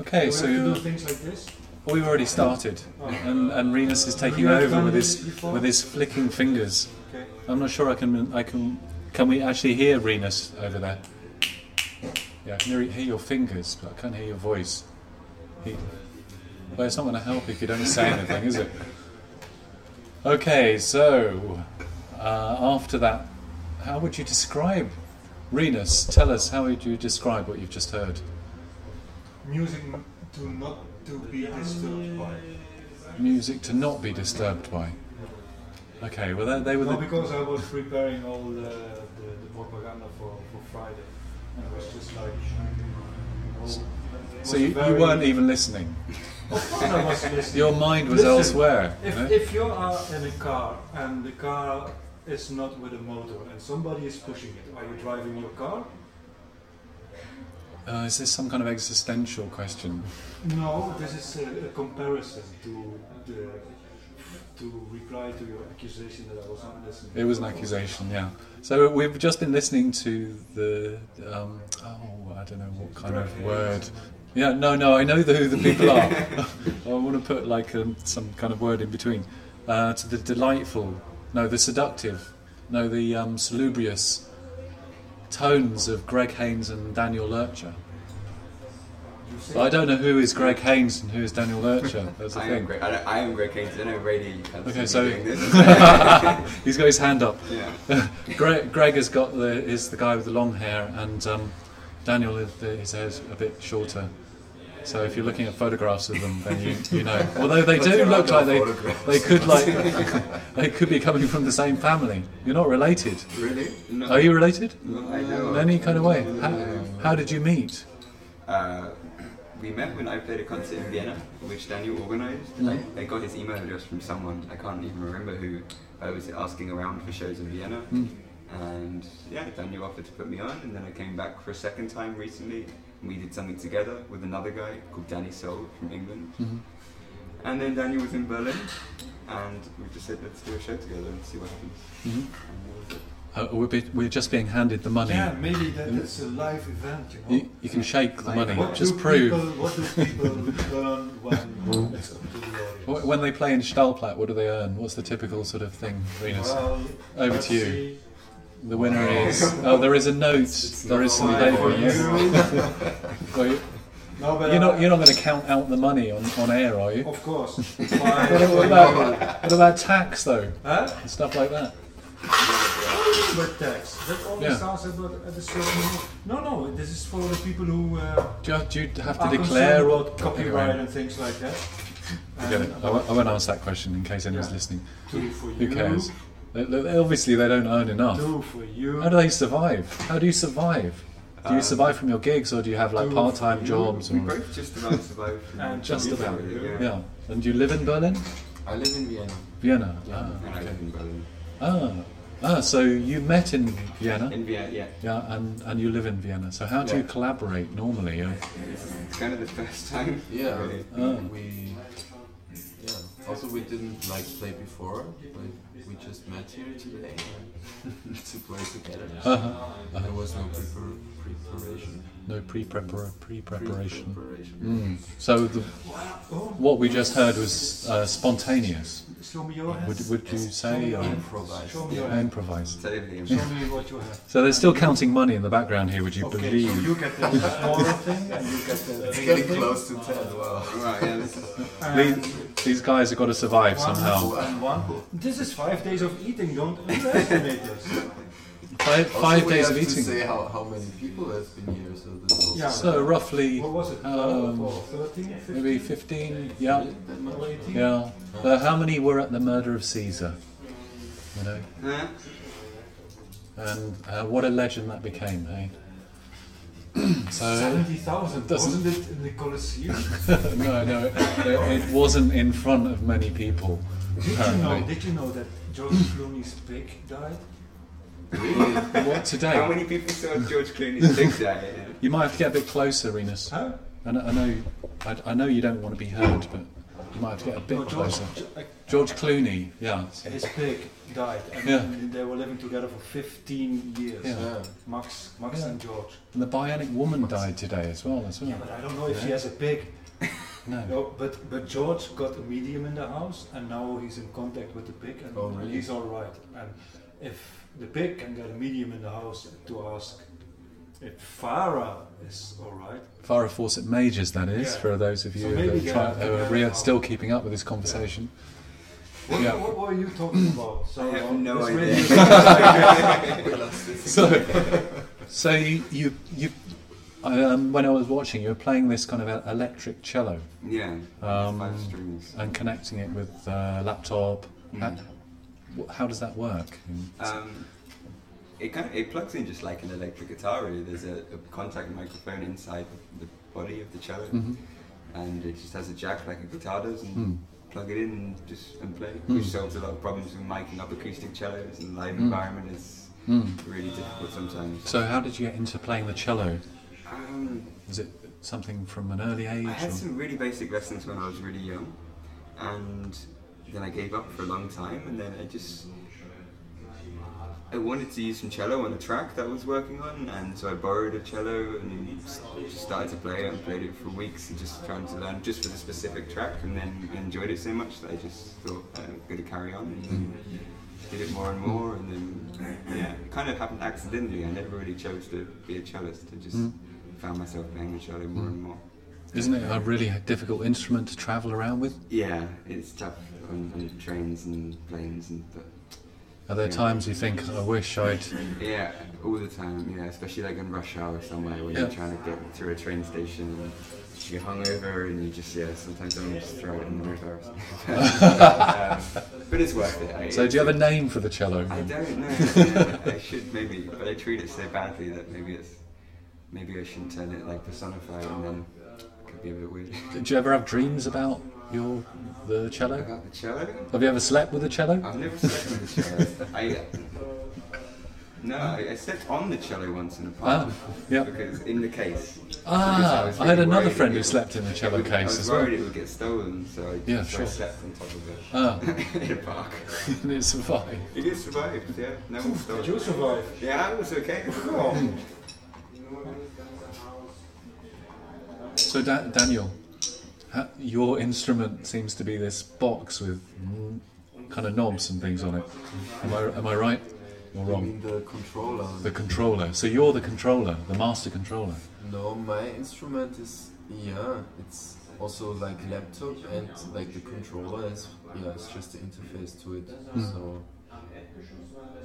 Okay, so we to do things like this? we've already started, Oh. and, and Rinus is taking over with his before? with his flicking fingers. Okay. I'm not sure I can I can can we actually hear Rinus over there? Yeah, I can hear, hear your fingers, but I can't hear your voice. He, well, it's not going to help if you don't say anything, is it? Okay, so uh, after that, how would you describe Rinus? Tell us how would you describe what you've just heard? Music to not to be disturbed by. Music to not be disturbed by. Okay, well they, they were No, the, because I was preparing all the, the, the propaganda for, for Friday, and it was just like. so you, you weren't even listening. Of course I was listening. Your mind was Listen, elsewhere. If, you know? if you are in a car and the car is not with a motor and somebody is pushing it, are you driving your car? Uh, is this some kind of existential question? No, this is a, a comparison to the to reply to your accusation that I was not listening. It was an accusation, yeah. So we've just been listening to the um, oh, I don't know what kind of word. Yeah, no, no, I know who the people are. I want to put like um, some kind of word in between. Uh, to the delightful, no, the seductive, no, the um, salubrious tones of Greg Haines and Daniel Lercher. But I don't know who is Greg Haines and who is Daniel Lercher. That's the I am thing. Greg. I, I am Greg Haines. I know radio. You can't Okay, so me doing this. he's got his hand up. yeah. Greg, Greg has got the is the guy with the long hair, and um, Daniel is the, his hair's a bit shorter. So if you're looking at photographs of them, then you, you know. Although they do look like they they could like they could be coming from the same family. You're not related. Really? No. Are you related? No, I know. In any kind of way? How, how did you meet? Uh, we met when I played a concert in Vienna, which Daniel organised. Mhm. I, I got his email address from someone. I can't even remember who. I was asking around for shows in Vienna, Mm. and yeah, Daniel offered to put me on. And then I came back for a second time recently. And we did something together with another guy called Danny Soul from England. Mhm. And then Daniel was in Berlin, and we just said, let's do a show together and see what happens. Mhm. And that was it. Uh, we're, be, we're just being handed the money. Yeah, maybe that, that's a live event, you know. You, you can shake the money. What Just do prove. People, what do people earn when it's up to the audience? When they play in Staalplaat, what do they earn? What's the typical sort of thing, Rinus? Well, Over to you. see. The winner is. Oh, there is a note. There is some not paper. for you. Well, you- No, but you're uh, not. You're not going to count out the money on, on air, are you? Of course. What, about what about tax though huh? and stuff like that? With tax. That always Yeah. starts at, at a certain. No, no. This is for the people who uh, Do you have, do you have to declare concerned or copyright Anyway, and things like that. forget. And I won't, I won't ask that question in case anyone's Yeah. listening. Two for Who cares? They- they- Obviously, they don't earn enough. Two for you. How do they survive? How do you survive? Do you Uh, survive from your gigs, or do you have like part-time jobs? We Or, both just about survived. from- And Just about, for you. yeah. And you live in Berlin? I live in Vienna. Vienna. Yeah. Ah, okay. live in Berlin. ah, ah. So you met in Vienna, In Vienna, yeah. yeah, and and you live in Vienna. So how do you collaborate normally? Uh, It's kind of the first time. Yeah, Really. Oh. we. Yeah. Also, we didn't like play before. Like we just met here today to play together. Uh-huh. There was no prepar- preparation. No pre-prepar pre-preparation. Pre-preparation. Mm. So the, what we just heard was uh, spontaneous. Show me your hand. Would, would you say or Improvise. Show me your hand. improvised? Totally. Show me what you have. So they're still counting money in the background here. Would you Okay, so believe? you get the smaller thing and you get the It's getting thing. close to ten. Wow. Right, yeah, this is And These, these guys have got to survive one somehow. and one. This is five days of eating. Don't underestimate this. Five, five we days have of to eating. say how, how many people have been here. So this Yeah. So roughly, What was it? um, 13? 15? maybe 15. Yeah, yeah. Uh, how many were at the murder of Caesar? You know, Huh? and uh, what a legend that became, hey? so 70,000, wasn't it in the Colosseum? no, no, it, it wasn't in front of many people. Did you know? Did you know that George Clooney's pig died? What today? How many people saw George Clooney's big day? You might have to get a bit closer, Rinus. Huh? I know, I know, I, I know you don't want to be heard, but You might have to get a bit No, George, closer. George Clooney, yeah. his pig died, and Yeah. they were living together for 15 years. Yeah. Yeah. Max, Max Yeah. and George. And the Bionic Woman died today as well. As well. Yeah, but I don't know if she has a pig. No. No, but but George got a medium in the house, and now he's in contact with the pig, and Oh, really? he's all right. And if the pig and get a medium in the house to ask if Farrah is all right, Farrah Fawcett Majors, that is, Yeah. for those of you So who maybe are, get try, out- who are get still keeping up with this conversation. what, Yeah. what, what were you talking about? So I have no idea. really- We lost this. So, so you, you, you um, when I was watching, you were playing this kind of electric cello Yeah, Um, five strings. and connecting it with uh, laptop. How, Mm. How does that work? Um, it kind of it plugs in just like an electric guitar. Really, there's a, a contact microphone inside the body of the cello, Mhm. and it just has a jack like a guitar does, and Mm. plug it in and just and play, Mm. which solves a lot of problems with miking up acoustic cellos and live Mm. environment is Mm. really difficult sometimes. So, how did you get into playing the cello? Um, Was it something from an early age? I had or- some really basic lessons when I was really young, and then I gave up for a long time, and then I just I wanted to use some cello on a track that I was working on, and so I borrowed a cello and just started to play it and played it for weeks, and just trying to learn just for the specific track, and then enjoyed it so much that I just thought I'm going to carry on, and did it more and more, and then yeah, it kind of happened accidentally. I never really chose to be a cellist. I just Mm. found myself playing the cello more and more. Isn't it a really difficult instrument to travel around with? Yeah, it's tough on, on trains and planes and but Are there Yeah. times you think, I wish I'd. yeah, all the time. Yeah, especially like in rush hour somewhere when Yeah. you're trying to get through a train station and you're hungover and you just yeah. Sometimes I just throw it in the river. um, but it's worth it. I, So, do you have a name for the cello? I don't know. Yeah, I should maybe, but I treat it so badly that maybe it's maybe I shouldn't turn it like personify it and then could be a bit weird. Did you ever have dreams about your the cello? About the cello. Have you ever slept with a cello? I've never slept with the cello. I, no, I, I slept on the cello once in a park. Ah, yeah. Because in the case. Because Ah, was I had another friend who slept in the cello would- I case was as well. worried it would get stolen, so I, Yeah, so I sure. slept on top of it Ah, in a park. and it survived. It is survived, yeah. No one stole Did you survive? Yeah, I was okay. Oh. So, da- Daniel, ha- your instrument seems to be this box with mm, kind of knobs and things on it. Am I, am I right or You wrong? mean the controller? The controller. So, you're the controller, the master controller. No, my instrument is yeah. It's also like laptop and like the controller is yeah. It's just the interface to it. Mm. So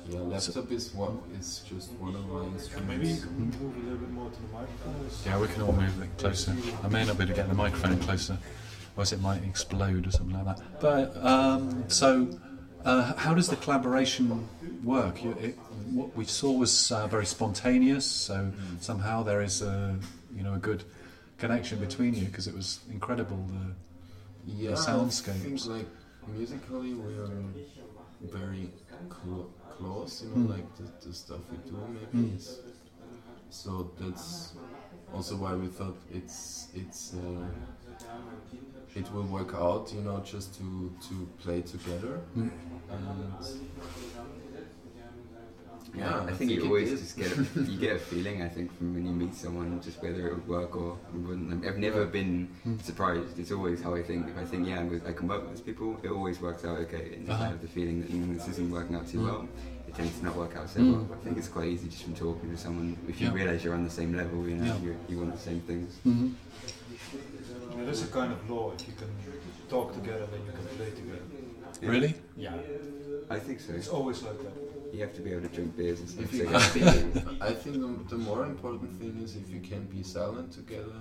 yeah, laptop is one is just one of my instruments. Maybe you can move a little bit more to the microphone. Yeah, we can all move it closer. I may not be able to get the microphone closer, or else it might explode or something like that. But um, so, uh, how does the collaboration work? You, it, what we saw was uh, very spontaneous. So somehow there is a you know a good connection between you because it was incredible. The, yeah, I soundscapes. think like musically we are very clo- close. You know, Mm. like the, the stuff we do maybe Mm. is. So that's also why we thought it's it's uh, it will work out. You know, just to to play together Mm. and. Yeah, I think you always just get a, you get a feeling. I think from when you meet someone, just whether it would work or wouldn't. I've never been Mm. surprised. It's always how I think. If I think, yeah, I'm with, I can work with these people, it always works out okay. And if Uh-huh. I have the feeling that mm, this isn't working out too Mm. well, it tends to not work out so Mm. well. I think it's quite easy just from talking to someone. If you Yeah. realise you're on the same level, you know, Yeah. you, you want the same things. hmm There is a kind of law. If you can talk together, then you can play together. Yeah. Really? Yeah. I think so. It's always like that. You have to be able to drink beers and stuff. If you you can be, I think the, the more important thing is if you can be silent together,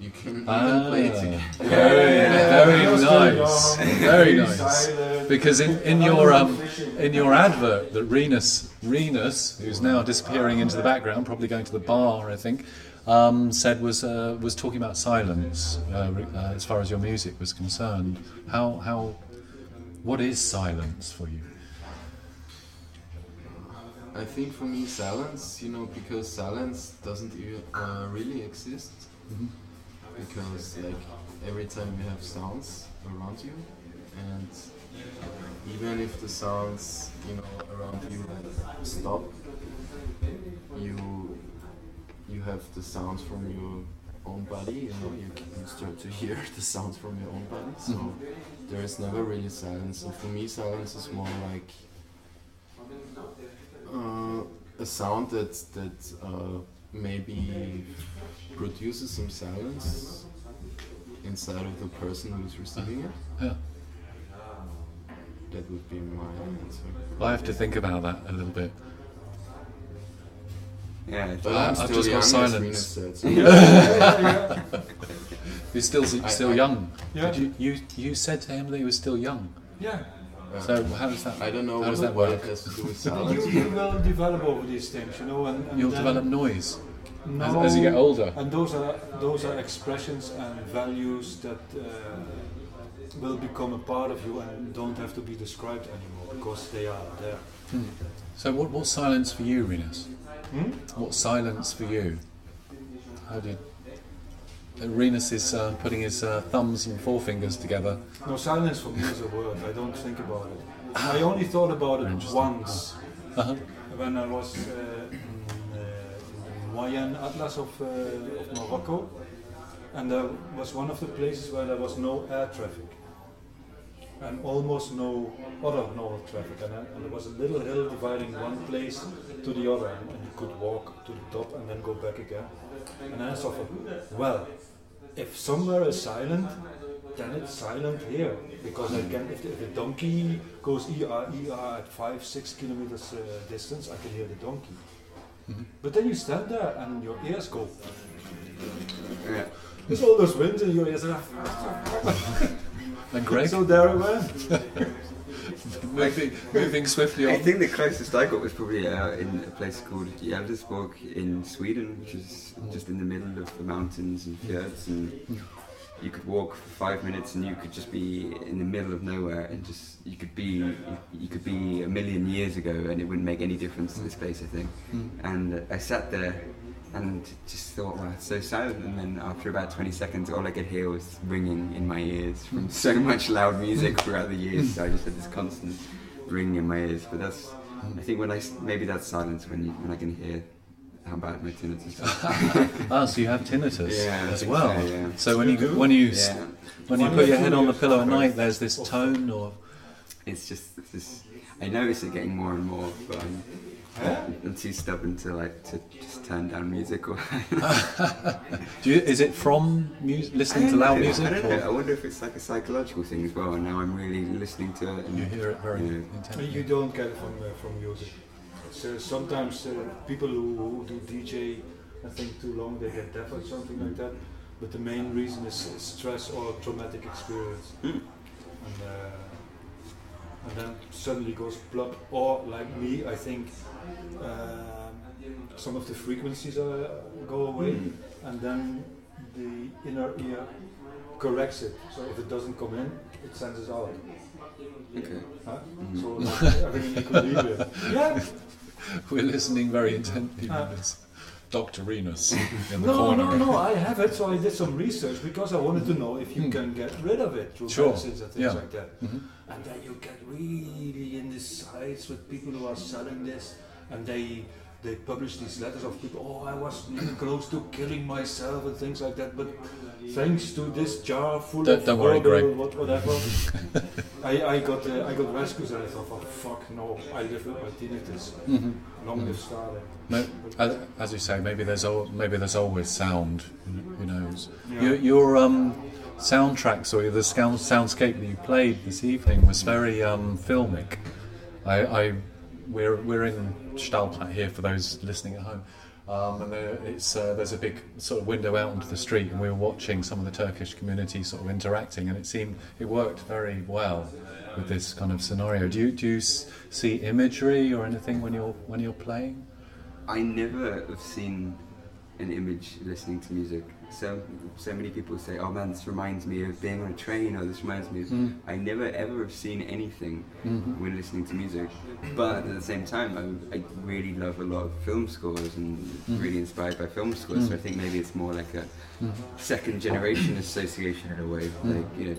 you can even Ah, play together. very, very Just too nice, very nice. Because in, in your um, in your advert that Rinus Rinus, who's now disappearing into the background, probably going to the bar, I think, um, said was uh, was talking about silence uh, uh, as far as your music was concerned. How how what is silence for you? I think for me, silence, you know, because silence doesn't e- uh, really exist. Mhm. Because like every time you have sounds around you, and even if the sounds you know around you like, stop, you you have the sounds from your own body. You know, you can start to hear the sounds from your own body. So there is never really silence. For me, silence is more like uh, a sound that that uh, maybe produces some silence inside of the person who's receiving it. Yeah. That would be my answer. I have to think about that a little bit. Yeah, But I'm I've still just got young, as silence. Rina said, so- yeah, yeah. He's still still I- young. Yeah. Did you, you you said to him that he was still young. yeah. uh, So how does that? I don't know How does what, that what work? it has to do with You, silence. you will develop over these things, you know, and, and You'll develop noise no, as, as you get older. And those are those are expressions and values that uh, will become a part of you and don't have to be described anymore because they are there. So what what's silence for you, Rinus? Hmm? What's silence for you? How did Rinus is uh, putting his uh, thumbs and forefingers together. No, silence for me is a word. I don't think about it. I only thought about it once Uh-huh. when I was uh, the Mayan Atlas of, uh, of Morocco, and there was one of the places where there was no air traffic and almost no other normal traffic, and, and there was a little hill dividing one place to the other, and, and you could walk to the top and then go back again. And then I thought, well, if somewhere is silent, then it's silent here because I can. If the, if the donkey goes er er at five six kilometers uh, distance, I can hear the donkey. But then you stand there and your ears go. Yeah. There's all those winds in your ears. and And Greg, So there I went. moving, moving swiftly on. I think the closest I got was probably uh, in a place called Gävleborg in Sweden, which is just in the middle of the mountains and fjords, and you could walk for five minutes and you could just be in the middle of nowhere and just you could be you, could be a million years ago and it wouldn't make any difference to this place, I think. Hmm. And I sat there and just thought, wow, it's so silent. And then after about 20 seconds, all I could hear was ringing in my ears from so much loud music throughout the years. So I just had this constant ringing in my ears. But that's, I think when I maybe that's silence when you, when I can hear how bad my tinnitus is. Ah, so you have tinnitus Yeah, as well. so, yeah. So when you when you yeah, when you put your head on the pillow at night, there's this tone or it's just it's just I notice it getting more and more, but I'm, I'm too stubborn to like to just turn down music or. do you, is it from mu- listening to loud know, music? I don't or know. I wonder if it's like a psychological thing as well. And now I'm really listening to it. And You hear it very Yeah. intensely. You don't get it from uh, from music. So sometimes uh, people who, who do DJ, I think too long they get deaf or something like that. But the main reason is, is stress or traumatic experience, Hmm. and uh, and then suddenly goes plop. Or like me, I think um some of the frequencies uh, go away, Hmm. and then the inner ear corrects it. So if it doesn't come in, it sends it out. Okay. Huh? Mm. So like, everything in equilibrium. yeah. We're listening very intently to this. Dr. Rinus in the No, corner. no, no. I have it, so I did some research because I wanted to know if you Hmm. can get rid of it through Sure. medicines and things Yeah. like that. Mhm. And then you get really in the sites with people who are selling this, and they they publish these letters of people. Oh, I was close to killing myself and things like that, but thanks to this jar full Don't- of don't worry, Greg. whatever, I, I got uh, I got rescues and I thought, oh fuck no, I live with my tinnitus. Mhm. Long live Stalin. No, as, as you say, maybe there's al- maybe there's always sound. Who knows? Yeah. Your, your um, soundtracks or the sound, soundscape that you played this evening was very um, filmic. I, I we're we're in Staalplaat here for those listening at home. Um, and there, it's uh, there's a big sort of window out onto the street, and we were watching some of the Turkish community sort of interacting, and it seemed it worked very well with this kind of scenario. Do you do you see imagery or anything when you're when you're playing? I never have seen an image listening to music. So so many people say, "Oh man, this reminds me of being on a train," or "This reminds me." of... Mm. I never ever have seen anything Mhm. when listening to music, but at the same time, I, I really love a lot of film scores and Mhm. really inspired by film scores. So I Mm. think maybe it's more like a Mhm. second generation association in a way. Mm. Like you know,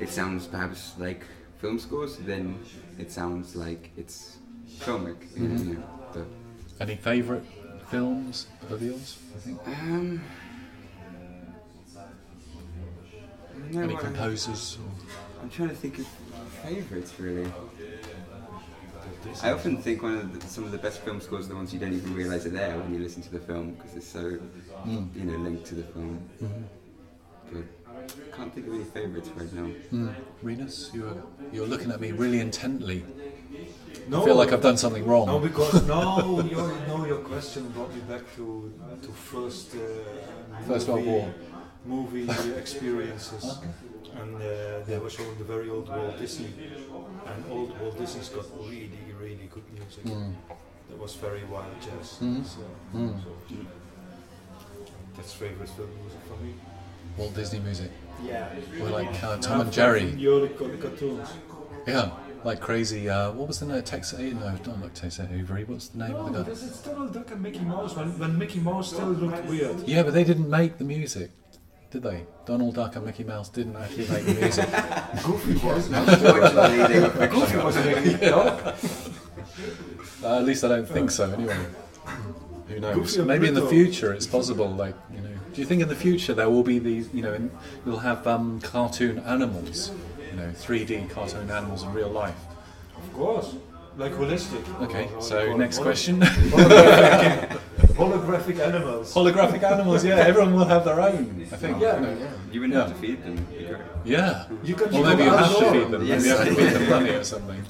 it sounds perhaps like film scores, then it sounds like it's filmic. You know, Mhm. you know, but Any favourite films of yours? I think. um, know Any I- composers? Or... I'm trying to think of favourites really. I often think one of the, some of the best film scores are the ones you don't even realise are there when you listen to the film because it's so Mm. you know linked to the film. Mhm. But I can't think of any favourites right now. Mm. Rinus, you're you're looking at me really intently. No, I feel like I've done something wrong. No, because no, your, no, your question brought me back to to first uh, First World War. Movie experiences, and uh, they were showing the very old Walt Disney, and old Walt Disney's got really, really good music. Mm. That was very wild jazz. Mhm. So Mm. that's favorite film music for me. Walt Disney music. Yeah. Or like uh, Tom and Jerry. The cartoons. Yeah, like crazy. Uh, what was the name? Tex? eh, No, not like Tex Avery. What's the name No, of the guy? this is Donald Duck and Mickey Mouse when, when Mickey Mouse still looked weird. Yeah, but they didn't make the music, did they? Donald Duck and Mickey Mouse didn't actually make the music. Goofy was. Unfortunately, they Goofy fictional. was a dog. Uh, at least I don't think so. Anyway, who knows? Goofy Maybe in the future it's possible. Like you know, do you think in the future there will be these? You know, in, you'll have um, cartoon animals. You know, 3D cartoon animals in real life. Of course. Like holistic. Okay, Or how so next it. question. Holographic, holographic animals. Holographic animals. Yeah, everyone will have their own. I think. Yeah. you know. Yeah. You wouldn't Yeah. have to feed them. It'd be great. Yeah. You can Or maybe you have to feed them. Yes. Maybe you have to feed them money or something.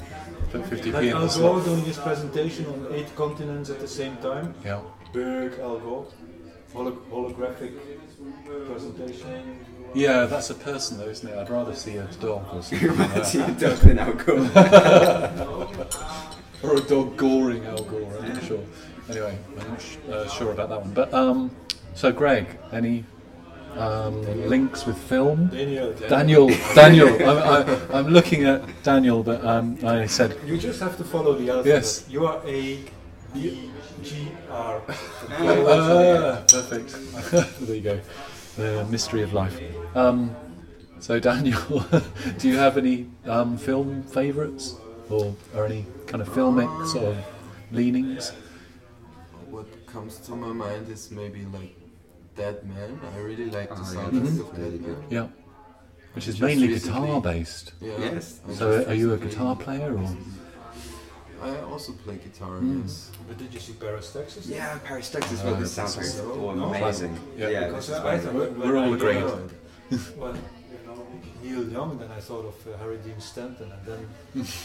Put 50p Like in the Al slot. Gore doing his presentation on eight continents at the same time. Yeah. Big Al Gore. Holo- holographic presentation. Yeah, that's a person though, isn't it? I'd rather see a dog or something. You like might see a dog than alcohol. or a dog goring Al Gore, I'm not sure. Anyway, I'm not sh- uh, sure about that one. But um, so Greg, any um, links with film? Daniel. Daniel, Daniel, I'm, I, I'm looking at Daniel, but um, I said You just have to follow the alphabet. Yes. You are A B G R. Ah, perfect. there you go. The mystery of life. Um, so, Daniel, do you have any um, film favourites or, or any kind of filmic sort of leanings? What comes to my mind is maybe like Dead Man. I really like the yeah, soundtrack that's of really Dead. Man. Yeah. Which is Just mainly guitar based. Yeah. Yes. So, are you a guitar player or? I also play guitar. Mm. Yes. But did you see Paris, Texas? Yeah, Paris, Texas. Oh, well, the that's soundtrack so- all no. amazing. Yeah. Yeah, Because this is I why- thought when, We're all I agreed. heard, When Neil Young, then I thought of uh, Harry Dean Stanton, and then.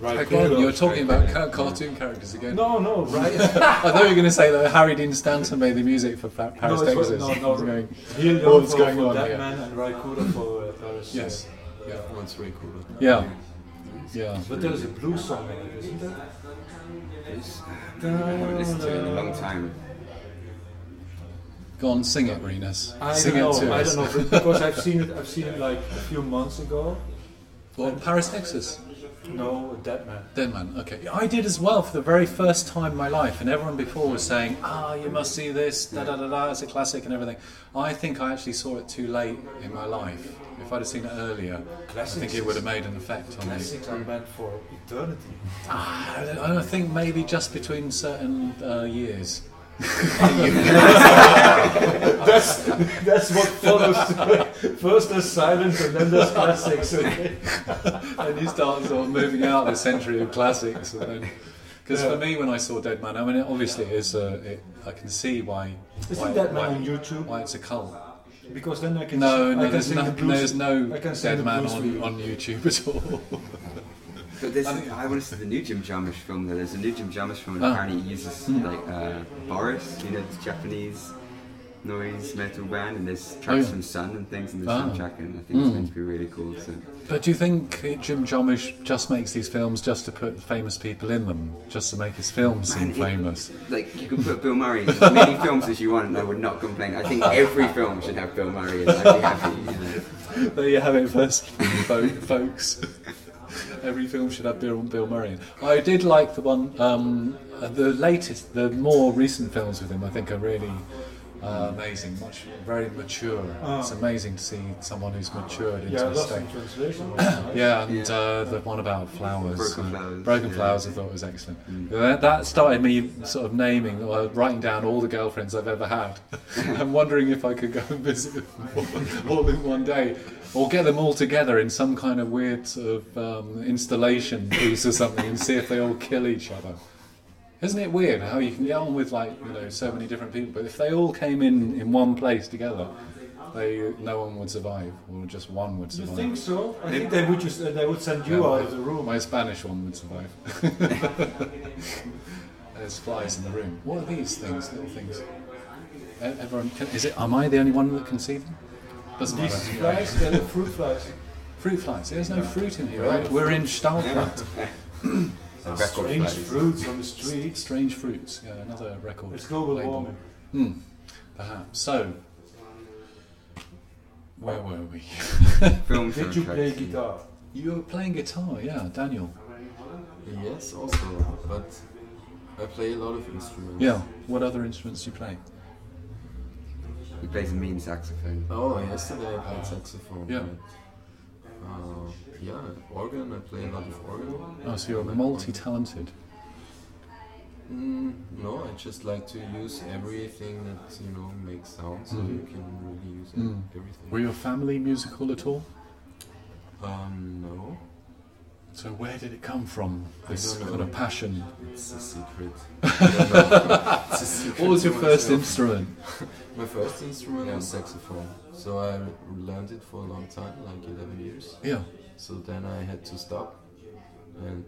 Right. Again, you're talking about ca- cartoon characters again. No, no, right. I thought you were going to say that Harry Dean Stanton made the music for Pa- Paris, no, it's what- Texas. no, no. going, Neil Young What's for, going for on that here? man and Ry Cooder for uh, Paris. yes. Yeah, one's way cooler. Yeah. Yeah. But there's a blues song in it, isn't there? It's- I haven't listened to it in a long time. Go on, sing it, Rinus. I Sing don't it know. to I us. don't know because I've seen it. I've seen it like a few months ago. Well, Paris, Texas. No, Dead Man. Dead Man. Okay. I did as well for the very first time in my life, and everyone before was saying, "Ah, you must see this. Da da da da. It's a classic and everything." I think I actually saw it too late in my life. If I'd have seen it earlier, I think it would have made an effect on me. Classics are meant for eternity. Ah, I don't- I don't think maybe just between certain uh, years. That's that's what follows. First there's silence and then there's classics. and you start sort of moving out the century of classics. Because Yeah. for me, when I saw Dead Man, I mean, it, obviously, is it, I can see why. Isn't why, Dead Man why, on YouTube? why it's a cult. Because then I can. No, I no, can there's no, the there's no I Dead the Man blues for you. on, on YouTube at all. But there's, I want to see the new Jim Jarmusch film. Though. There's a new Jim Jarmusch film, and Oh. apparently he uses Hmm. like uh, Boris, you know, this Japanese noise metal band, and there's tracks yeah. from Sun and things in the Ah. soundtrack, and I think it's Mm. going to be really cool. So But do you think Jim Jarmusch just makes these films just to put famous people in them, just to make his films seem it- famous? like you can put Bill Murray in as many films as you want, and I would not complain. I think every film should have Bill Murray in. I'd be happy. You know. There you have it, first, fo- folks. Every film should have Bill, Bill Murray. in. I did like the one, um, uh, the latest, the more recent films with him. I think are really uh, amazing, much very mature. Ah. It's amazing to see someone who's matured into Yeah, a Lost state. in Translation. was nice. Yeah, and Yeah. uh, the one about flowers. Broken uh, Flowers, Broken yeah. Flowers, I thought was excellent. Mm. That, that started me sort of naming, or writing down all the girlfriends I've ever had, and wondering if I could go and visit them all, all in one day, or get them all together in some kind of weird sort of um, installation piece or something, and see if they all kill each other. Isn't it weird how you can get on with like you know so many different people, but if they all came in in one place together, they no one would survive, or just one would survive. You think so? I think they would just uh, they would send you Yeah, out my- of the room. My Spanish one would survive. There's flies in the room. What are these things? Little things. Everyone, can, is it? Am I the only one that can see them? Doesn't These flies, they're the fruit flies. Fruit flies. There's no fruit in here. Right? We're in Staalplaat. Strange fruits on the street. Strange fruits. Yeah, another record. It's global label. warming. Hmm. Perhaps. So, where were we? Film Did you play guitar? You were playing guitar, yeah, Daniel. Yes, also, but I play a lot of instruments. Yeah. What other instruments do you play? He plays a mean saxophone. Oh, yesterday I played saxophone. Yeah. Uh, yeah, organ. I play a lot of organ. Oh, so you're multi-talented. Mm, no, I just like to use everything that you know makes sound, so Mhm. you can really use Mm. everything. Were your family musical at all? Um, no, So where did it come from? I This kind of passion. it's a secret. I don't know. It's a secret What was your first myself. instrument? My first instrument was saxophone. So I learned it for a long time, like 11 years. Yeah. So then I had to stop. And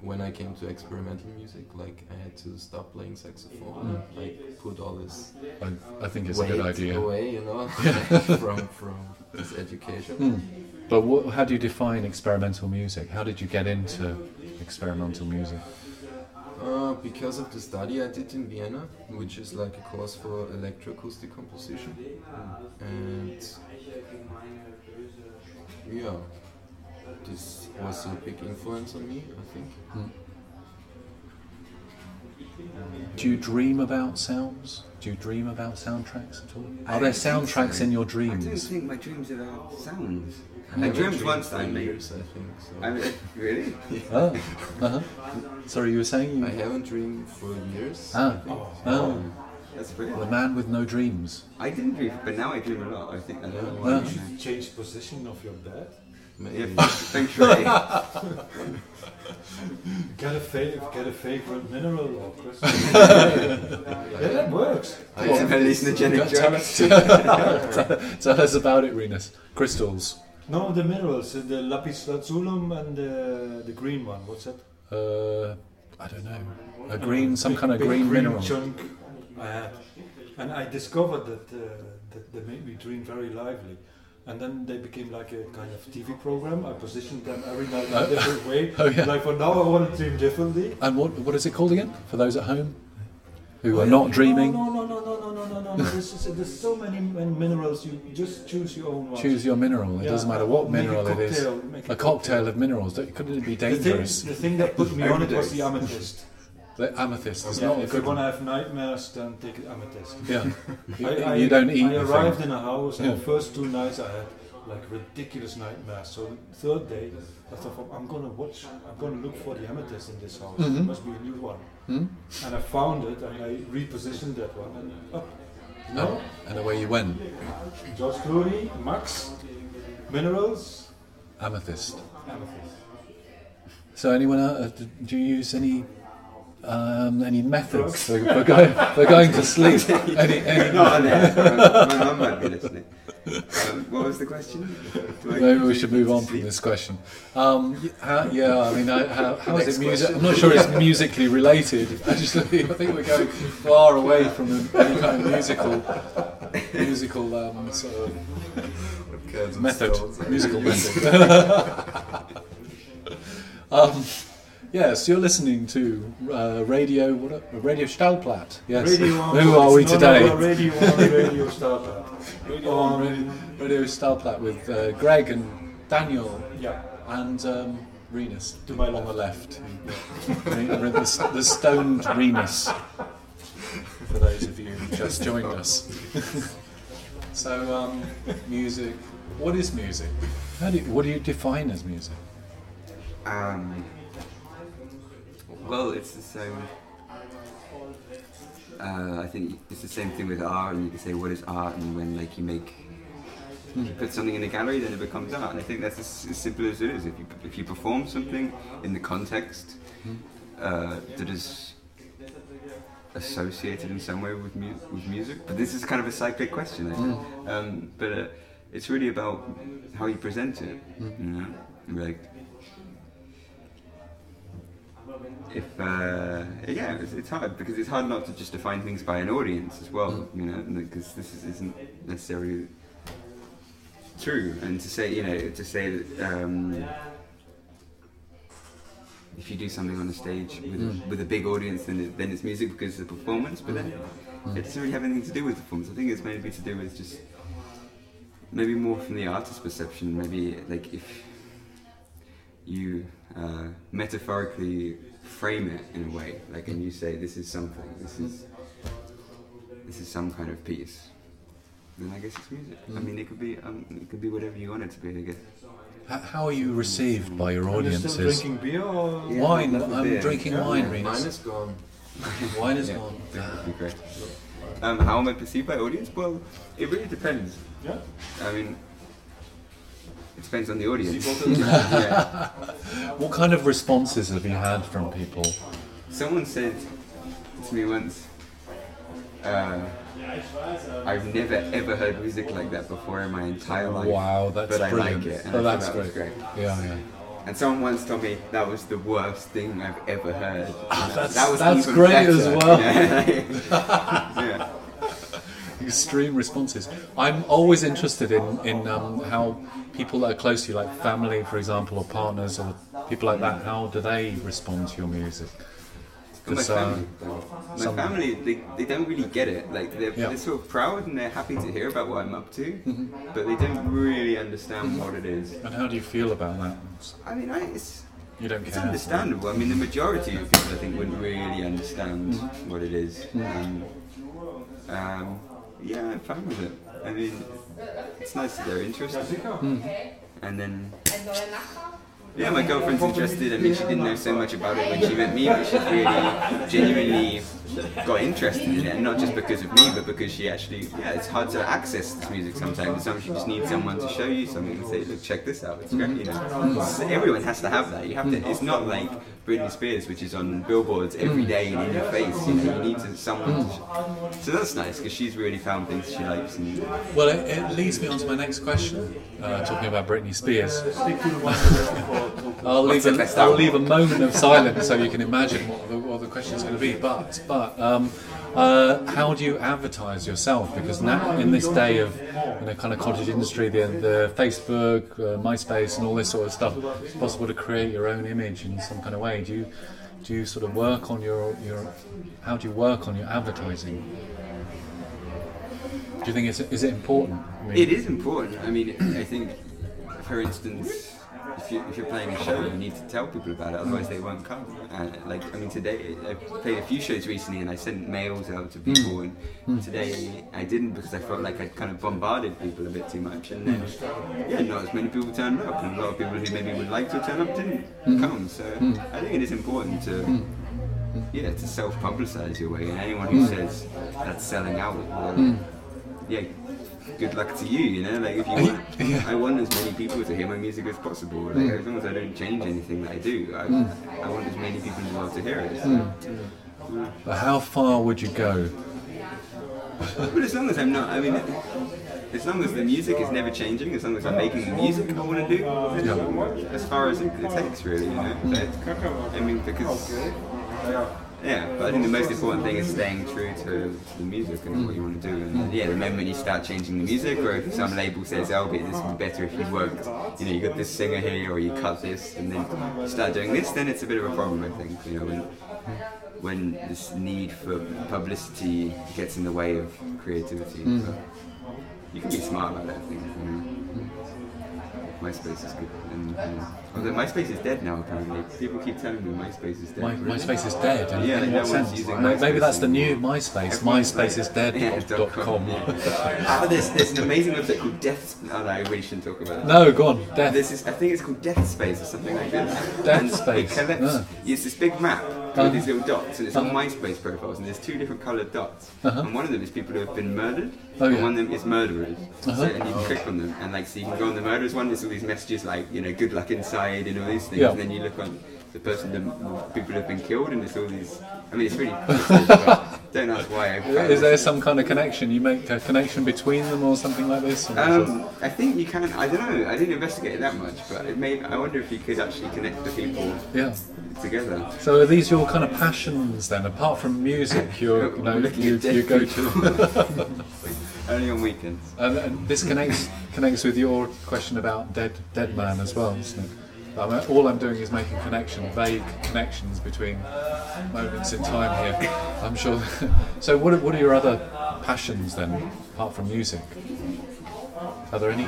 when I came to experimental music, like I had to stop playing saxophone, and, like put all this I, I think it's a good idea. away, you know, from from this education. Hmm. But what, how do you define experimental music? How did you get into experimental music? Uh, because of the study I did in Vienna, which is like a course for electroacoustic composition, and yeah, this was a big influence on me, I think. Do you dream about sounds? Do you dream about soundtracks at all? I Are there soundtracks so. in your dreams? I don't think my dreams are about sounds. I I never dreamed dreamed once for that maybe. years, I think. So. I mean, really? Oh, uh-huh. Sorry, you were saying? I You, haven't dreamed for years. Ah. I think. oh, That's the man with no dreams. I didn't dream, but now I dream a lot. I think I don't know why. Yeah. You should change position of your bed. Maybe. Yeah, thanks for. Get a fa- get a favorite mineral or crystal. yeah, that works. I Some have hallucinogenic Tell drugs. us, tell us about it, Rinus. Crystals. No, the minerals, uh, the lapis lazulum and the the green one. What's that? Uh, I don't know. A green, some Big- kind of big green, mineral. chunk I and I discovered that uh, that they made me dream very lively. And then they became like a kind of TV program. I positioned them every night in Oh. a different way. Oh, yeah. Like for now, I want to dream differently. And what what is it called again? For those at home who Oh, are yeah. not dreaming, No, no, no, no, no, no, there's, just- there's so many minerals. You just choose your own one. choose your mineral. It Yeah, doesn't matter what make a mineral it is. cocktail, make A cocktail of minerals. Don't- Couldn't it be The thing, dangerous? the thing that put me on it was the amethyst. The amethyst is Yeah, not a if you want to have nightmares, then take amethyst. Yeah. You, I, I, you don't eat I arrived thing. in a house, and Yeah. the first two nights I had like ridiculous nightmares. So the third day, I thought I'm gonna watch, I'm gonna look for the amethyst in this house. There Mhm. must be a new one, Hmm? and I found it, and I repositioned that one, and up. No, No? And away you went. George Clooney, Max, minerals, Amethyst. amethyst. So anyone else, uh, do you use any um, any methods for, for, going, for going to sleep? Any, any, Not on air. My, my mum might be listening. Um, what was the question? Maybe we should move on from this question. Um, y- how, yeah, I mean, I, how, how is it music? I'm not sure it's musically related. Actually, I think we're going far away from any kind of musical, musical um, sort of method, musical method. yes, you're listening to uh, radio. What? A, radio Staalplaat. Yes. Radio One. Who are we no, today? No, Radio One, Radio Startup. Radio, on, radio, radio Staalplaat with uh, Greg and Daniel Yeah. and um, Rinus To my on left. the left. Re- re- the, the stoned Rinus. For those of you who just joined us. so, um, music. What is music? How do you, what do you define as music? Um, well, it's the same. Uh, I think it's the same thing with art, and you can say what is art, and when like you make, you put something in a gallery, then it becomes art. And I think that's as, as simple as it is. If you if you perform something in the context uh, that is associated in some way with mu- with music, but this is kind of a cyclic question. I think. Um, but uh, it's really about how you present it. You know, like if uh, yeah, it's, it's hard because it's hard not to just define things by an audience as well, you know, because this is, isn't necessarily true. And to say, you know, to say that um, if you do something on a stage with, a, with a big audience, then it, then it's music because it's a performance. But then it doesn't really have anything to do with the performance. I think it's maybe to do with just maybe more from the artist's perception. Maybe like if you uh, metaphorically frame it in a way, like, and you say, "This is something. This is this is some kind of piece." Then I guess it's music. I mean, it could be um, it could be whatever you want it to be. I guess. H- How are you received by your Are you still audiences? drinking beer or? Yeah, Wine. I'm beer. drinking Yeah. wine, Mine Rinus. is gone. Wine is Yeah, gone. that would be great. Um, how am I perceived by audience? Well, it really depends. Yeah. I mean, it depends on the audience. Yeah. What kind of responses have you had from people? Someone said to me once, uh, I've never ever heard music like that before in my entire life. Wow, that's but I brilliant. like it. and oh, I that's that was great. great. Yeah, yeah. And someone once told me that was the worst thing I've ever heard. Ah, that's- that was that's great better. as well. Yeah. yeah. Extreme responses. I'm always interested in in um, how people that are close to you, like family, for example, or partners, or people like that. How do they respond to your music? My 'Cause, uh, my some- family, they, they don't really get it. Like they're, Yeah. they're sort of proud and they're happy to hear about what I'm up to, Mm-hmm. but they don't really understand what it is. And how do you feel about that? I mean, I, it's You don't it's care. understandable. I mean, the majority of people I think wouldn't really understand Mm-hmm. what it is. Um, um, yeah, I'm fine with it. I mean, it's nice that they're interested, hmm. and then. Yeah, my girlfriend's interested. I mean, she didn't know so much about it when she met me, but she really genuinely got interested in it, and not just because of me, but because she actually, yeah, it's hard to access this music sometimes. Sometimes you just need someone to show you something and say, look, check this out. It's great, you know. It's- everyone has to have that. You have to. It's not like Britney Spears, which is on billboards every day and in your face. You know, you need to, someone. To, so that's nice because she's really found things she likes. And, Well, it, it leads me on to my next question. Uh, talking about Britney Spears, Stick to the one for I'll leave, What's the a, best I'll leave a moment of silence so you can imagine what the, what the question is going to be. But, but um, uh, how do you advertise yourself? Because now, in this day of you know, kind of cottage industry, the, the Facebook, uh, MySpace, and all this sort of stuff, it's possible to create your own image in some kind of way. Do you do you sort of work on your your how do you work on your advertising? Do you think it's is it important? I mean, It is important. I mean, I think, for instance, if, you, if you're playing a show, you need to tell people about it, otherwise they won't come. And like, I mean, today I played a few shows recently, and I sent mails out to hmm. people, and hmm. today I didn't because I felt like I'd kind of bombarded people a bit too much, and then hmm. yeah, not as many people turned up, and a lot of people who maybe would like to turn up didn't come. So I think it is important to. Yeah, to self-publicize your way, and anyone who says that's selling out, well, yeah, good luck to you. You know, like if you want, Yeah. I want as many people to hear my music as possible. Like mm. as long as I don't change anything that I do, I, mm. I want as many people in the world to hear it. Mm. but how far would you go? But as long as I'm not, I mean, as long as the music is never changing, as long as I'm making the music I want to do, as far as it, it takes, really, you know. But, I mean, because yeah, but I think the most important thing is staying true to the music and what you want to do. And yeah, the moment you start changing the music, or if some label says, "Oh, but this would be better if you worked," you know, you got this singer here, or you cut this, and then you start doing this, then it's a bit of a problem, I think. You know, when when this need for publicity gets in the way of creativity. Mm. But you can be smart about that, I think. You know. MySpace is good. And, and, although MySpace is dead now, apparently. People keep telling me MySpace is dead. My, MySpace is dead. In, Yeah, in no what sense? Maybe that's the new MySpace. MySpace is dead. Yeah, dot com. Ah, there's, there's an amazing website called Death. Oh no, I really shouldn't talk about it. no, go on. Death. This is, I think it's called Death Space or something like that. Death and Space, It collects, ah. It's this big map Uh-huh. these little dots, and it's on MySpace profiles, and there's two different coloured dots. Uh-huh. And one of them is people who have been murdered, Oh, and yeah. one of them is murderers. Uh-huh. So, and you can click on them, and like, so you can go on the murderers one. There's all these messages like, you know, good luck inside, and all these things. Yeah. And then you look on the person, the people who have been killed, and it's all these. I mean, it's really. don't ask why. Is there some kind of connection? You make a connection between them or something like this? Um, I think you can. I don't know. I didn't investigate it that much, but it may. I wonder if you could actually connect the people yeah. together. So are these your kind of passions then? Apart from music, you're, you know, Looking you, you go to. Only on weekends. And, and this connects connects with your question about dead dead man as well, isn't it? I mean, uh, all I'm doing is making connection, vague connections between moments in time here. I'm sure. so, what are, what are your other passions then, apart from music? Are there any?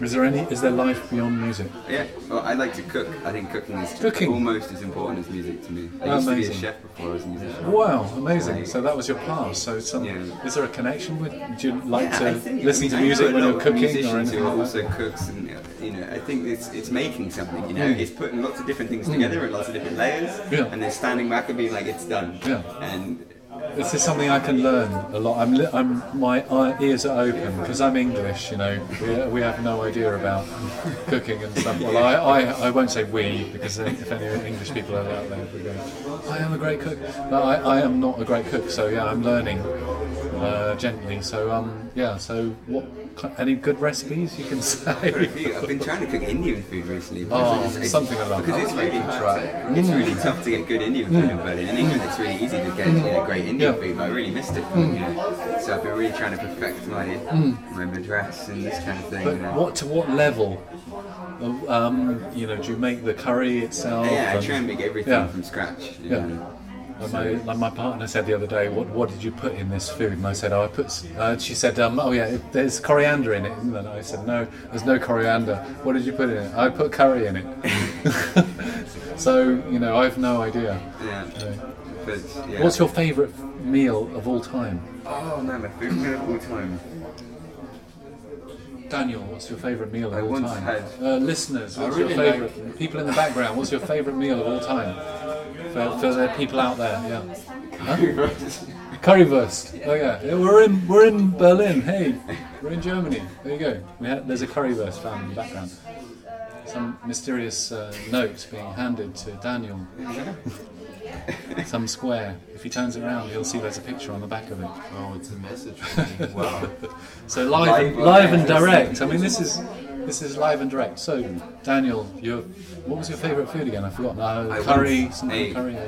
Is there any? Is there life beyond music? Yeah. Well, I like to cook. I think cooking is Cooking? almost as important as music to me. I used to be a chef before I was a musician. Wow, amazing! So that was your past. So, some, Yeah. is there a connection with? Do you like Yeah, to think, listen I mean, to music when you're cooking or anything who like also that? cooks, and you know, I think it's it's making something. You know, Mm. it's putting lots of different things together and lots of different layers, Yeah. and then standing back and being like, it's done. Yeah. And This is something I can learn a lot. I'm, li- I'm my ears are open because I'm English. You know, we, we have no idea about cooking and stuff. Well, I, I, I won't say we because if any English people are out there, we go, I am a great cook. But I, I am not a great cook. So yeah, I'm learning uh, gently. So um, yeah. So what? Any good recipes you can say? I've been trying to cook Indian food recently. Oh, because it's- something I love. Because it's really It's really tough to get good Indian food in Berlin. In England, it's really easy to get you know, great Indian Yeah. food, but I really missed it. You know? So I've been really trying to perfect my my madras and this kind of thing. But you know? what to what level? Um, you know, do you make the curry itself? Yeah, I try and make everything Yeah. from scratch. Yeah. know. Like my, like my partner said the other day, what, what did you put in this food? And I said, oh, I put. Uh, she said, um, oh yeah, it- there's coriander in it. And then I said, no, there's no coriander. What did you put in it? I put curry in it. so you know, I have no idea. Yeah. But, yeah. What's your favourite meal of all time? Oh man, my favorite meal of all time. Daniel, what's your favourite meal of I all once time? had- Uh, listeners, I what's really your favourite? People in the background, what's your favourite meal of all time? For, for the people out there, yeah. Huh? Currywurst. Oh yeah. Yeah, we're in we're in Berlin. Hey, we're in Germany. There you go. We ha there's a currywurst found in the background. Some mysterious uh, note being handed to Daniel. Some square. If he turns it around, he'll see there's a picture on the back of it. Oh, it's a message. Wow. So live, Live, live and direct. I mean, this is this is live and direct. So, Daniel, your what was your favourite food again? I've forgotten. Uh, I curry, once something ate- curry. uh,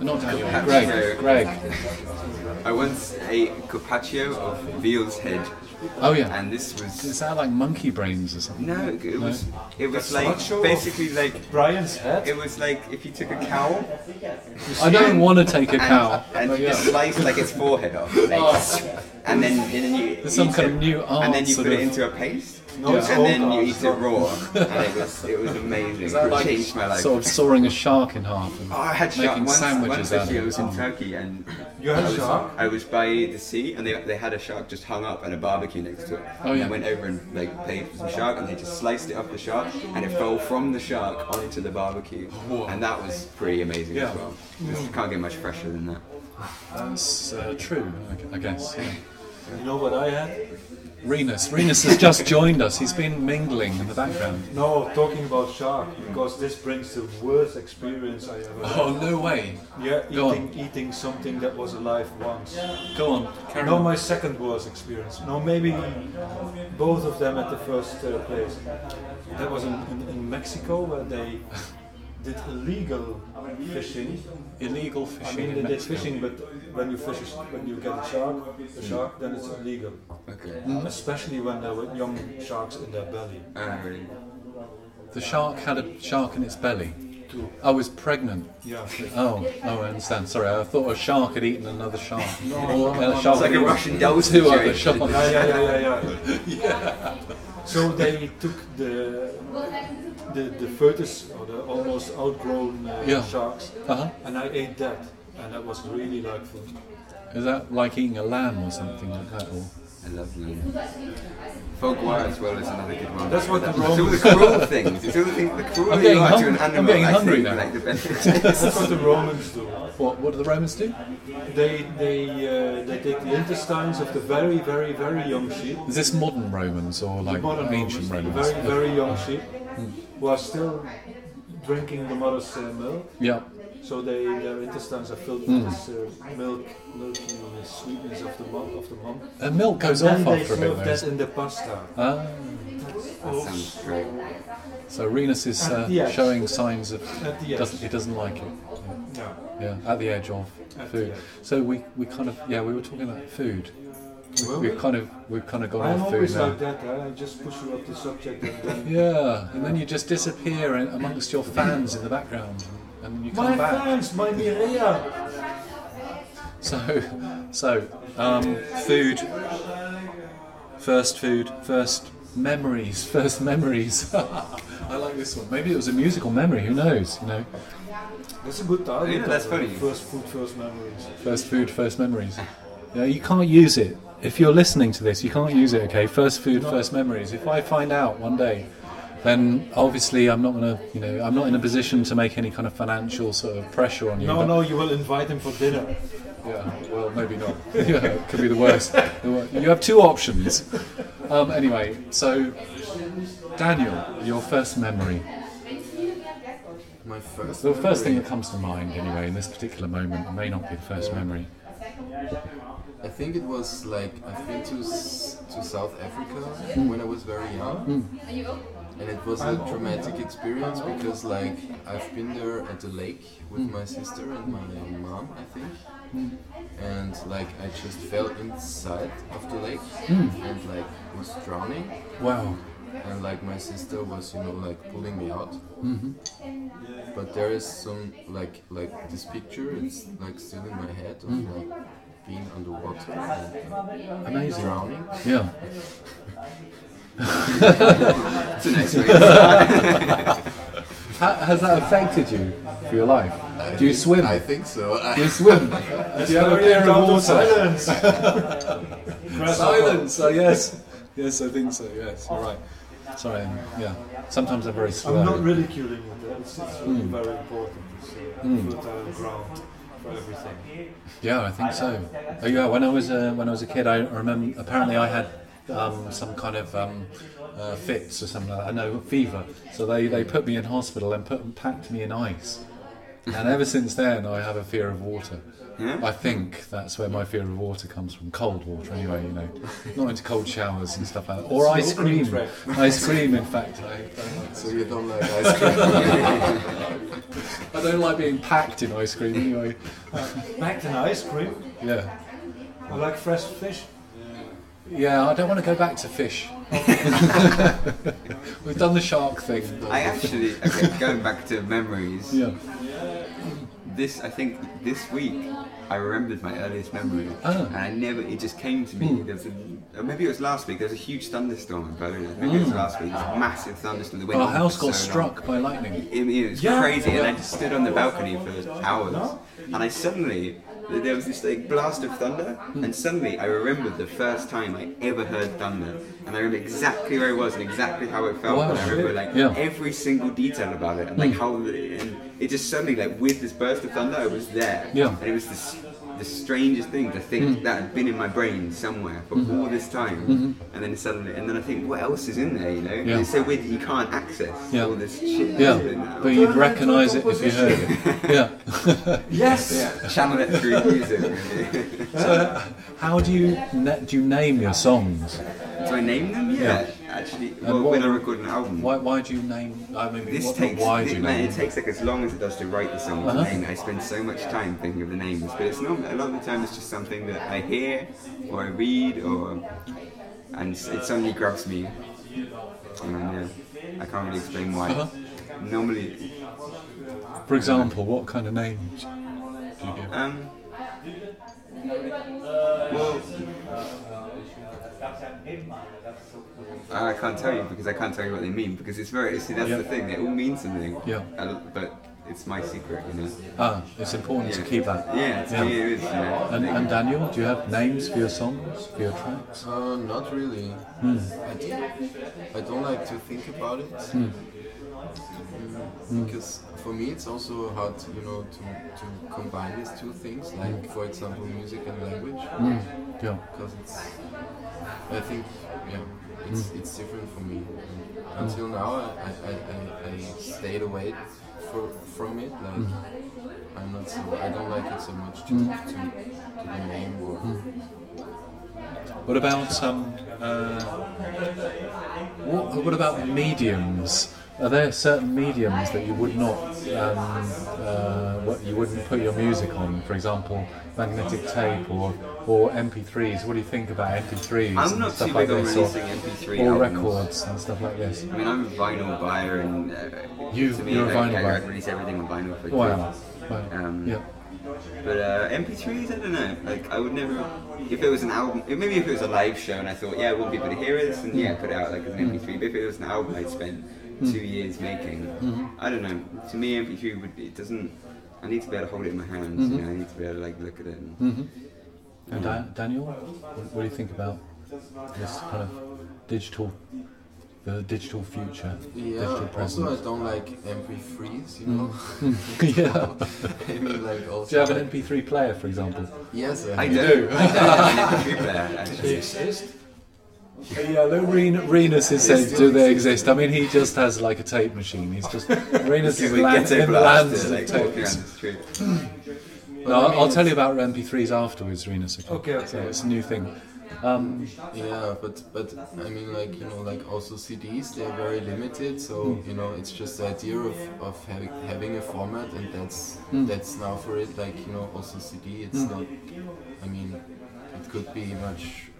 Not Daniel. Carpaccio. Greg. Greg. I once ate carpaccio of veal's head, Oh yeah. and this was Is that like monkey brains or something? no, it was it was That's like sure. basically like Brian's head. it was like if you took a cow I don't want to take a cow. and but you just yeah. sliced like its forehead off, like, and then and then you There's some kind it, of new art and then you sort put it into a paste. No, it's and then you eat it raw, and it was it was amazing. Is that it like changed my life. sort of sawing a shark in half and Oh, I had shark making once. sandwiches once out actually, I was it? in Turkey and You had I a was, shark? I was by the sea and they, they had a shark just hung up and a barbecue next to it. Oh, And yeah. I went over and like paid for some shark and they just sliced it off the shark and it fell from the shark onto the barbecue. And that was pretty amazing Yeah. as well. Just can't get much fresher than that. That's uh, true, I I guess. Yeah. You know what I had? Rinus. Rinus has just joined us. He's been mingling in the background. No, talking about shark because this brings the worst experience I ever had. Oh no way! Yeah, Go on. eating eating something that was alive once. Go on, carry No, on. my second worst experience. No, maybe both of them at the first uh, place. That was in, in, in Mexico where they did illegal fishing. Illegal I fishing mean, in they did fishing, but when you fish, a- when you get a shark, a shark, then it's illegal. Okay. Especially when there were young sharks in their belly. Ah, really? The shark had a shark in its belly. Too. I was pregnant. Yeah. Oh, oh, I understand. Sorry, I thought a shark had eaten another shark. No, Or no, a no, shark It's like a Russian doll two other sharks. Yeah, yeah, yeah, yeah, yeah. So they took the the the fetus or the almost outgrown uh, Yeah. sharks, Uh-huh. and I ate that, and that was really like food. Is that like eating a lamb or something like that? Or I love them. Folk War as well is another good one. That's what the It's all the Romans- cruel things. It's all the things. The crueler I'm getting you are to hung- an I'm getting I hungry think, now. like the better. That's what the Romans do. what? What do the Romans do? They they uh, they take the intestines of the very very very young sheep, Is this modern Romans or like modern ancient Romans, Romans? very very young sheep, who are still drinking the mother's uh, milk. Yeah. So they, their intestines are filled with this uh, milk, milky sweetness of the mom, of the mom. And milk goes and off then they after a bit. serve that in the pasta. Ah, That sounds great. so Rinus is uh, At the edge. showing signs of At the edge. doesn't he doesn't like it. Yeah. Yeah, at the edge of At food. edge. So we, we kind of yeah we were talking about food. Were We've kind of we've kind of gone I'm off food always now. like that. eh? I just push you up the subject and then. Yeah, and then you just disappear amongst your fans in the background, and you come My back. fans, my Mireia. So, so um, food, first food, first memories, first memories. I like this one. Maybe it was a musical memory. Who knows? You know, That's a good title. Yeah, that's funny. First food, first memories. first food, first memories. Yeah, you can't use it if you're listening to this. You can't use it. Okay, first food, first memories. If I find out one day. Then obviously I'm not gonna, you know, I'm not in a position to make any kind of financial sort of pressure on you. No, no, you will invite him for dinner. Yeah, well, maybe not. yeah, it could be the worst. You have two options. Um, anyway, so Daniel, your first memory, My first. the first thing that comes to mind, anyway, in this particular moment, it may not be the first memory. I think it was like I've been to to South Africa when I was very young, and it was a traumatic experience because like I've been there at the lake with hmm. my sister and my mom, I think, and like I just fell inside of the lake hmm. and like was drowning, Wow. and like my sister was you know like pulling me out. Mm-hmm. But there is some like like this picture. It's like still in my head of hmm. like being underwater and Amazing. drowning. Yeah. It's a nice way. Ha- has that affected you for your life? Do you swim? I think so. Do you swim? Do you have a Very fear of water? silence. Grasshopper. Silence. Oh, yes. Yes, I think so. Yes, you're right. Sorry. um, Yeah. Sometimes I'm very slow. I'm not ridiculing it. It's, it's really Hmm. very important. It's uh, fertile ground for everything. Yeah, I think so. Oh, yeah, when I was uh, when I was a kid, I remember apparently I had um, some kind of um, uh, fits or something like that. I know fever. So they, they put me in hospital and put packed me in ice. And ever since then, I have a fear of water. Yeah? I think that's where my fear of water comes from. Cold water, anyway. You know, not into cold showers and stuff like that. Or ice cream. Ice cream, in fact. I don't like, So you don't like ice cream? I don't like being packed in ice cream anyway. Packed in ice cream. Yeah. I like fresh fish. Yeah, I don't want to go back to fish. We've done the shark thing. I actually, okay, going back to memories, Yeah. this, I think, this week, I remembered my earliest memory. Ah. And I never, it just came to me. Hmm. There was a, maybe it was last week, there was a huge thunderstorm in Berlin. Maybe it was last week, there was a massive thunderstorm. The wind Hmm. Our house was got so struck by lightning. It, it was Yeah. crazy, and I just stood on the balcony for hours, and I suddenly there was this like blast of thunder, and suddenly I remembered the first time I ever heard thunder, and I remember exactly where I was and exactly how it felt, Wow. and I remember like Yeah. Every single detail about it, and like hmm. how, and it just suddenly like with this burst of thunder, I was there, Yeah. and it was this the strangest thing to think hmm. that had been in my brain somewhere for hmm. all this time, hmm. and then suddenly, and then I think, what else is in there? You know, Yeah. it's so weird that you can't access Yeah. all this shit. Yeah, but you'd recognise it if you heard it. Yeah. Yes. yeah, channel it through music. So, how do you na- do you name your songs? Do I name them? Yeah, Yeah. Actually. Well, what- when I record an album. Why, why do you name? I mean, This what, takes why do it, man, name? it takes like as long as it does to write the song Uh-huh. name. I spend so much time thinking of the names, but it's not. A lot of the time, it's just something that I hear or I read, or and it suddenly grabs me. And yeah, I can't really explain why. Uh-huh. Normally, For example, what kind of names do you give? um, well, I can't tell you because I can't tell you what they mean because it's very. See, that's Yeah. the thing. They all mean something. Yeah. Uh, but it's my secret, you know. Ah, it's important to keep that. Yeah, to Yeah. me it is. You. And, and Daniel, do you have names for your songs, for your tracks? Uh, not really. Hmm. I, d- I don't like to think about it. Hmm. Mm, Because for me it's also hard, you know, to, to combine these two things, like for example music and language, Mm. Yeah. because it's, I think, yeah, it's, Hmm. it's different for me. Until now I, I, I, I stayed away for, from it, like Hmm. I'm not so, I don't like it so much to, to, to the name. What about um, uh, what, what about mediums? Are there certain mediums that you would not, um, uh, you wouldn't put your music on? For example, magnetic tape or or MP3s. What do you think about MP3s I'm and not stuff too like big on this, releasing or, MP3 or albums. records and stuff like this? I mean, I'm a vinyl buyer, and uh, You- to me, you're a vinyl I, buyer. I release everything on vinyl. If I Wow. wow. Um, yeah. But uh, MP3s, I don't know. Like, I would never. If it was an album, maybe if it was a live show, and I thought, yeah, I want people to hear this, and yeah, put it out like as an MP3. But if it was an album I'd spent two years making, mm-hmm. I don't know. To me, MP3 would. It doesn't. I need to be able to hold it in my hands. You mm-hmm. know, I need to be able to like look at it. And, hmm And Da- Daniel, what, what do you think about this kind of digital, the digital future, Yeah, digital also I don't like MP3s, you know. Mm. yeah. Maybe like also. Do you have an MP3 player, for example? Yes, I have. do. I do. have an MP3 player, actually. Exist. Yeah, look, Ren- Rinus is saying, do they exist? I mean, he just has like a tape machine. He's just Rinus is We land, in it lands of tapes. the street. No, I'll, I'll tell you about MP3s afterwards, Rinus. Okay, okay. So it's a new thing. Um, um, Yeah, but but I mean like you know like also CDs they're very limited, so hmm. you know it's just the idea of, of having having a format and that's hmm. that's now for it. Like you know also CD it's hmm. not. I mean it could be much.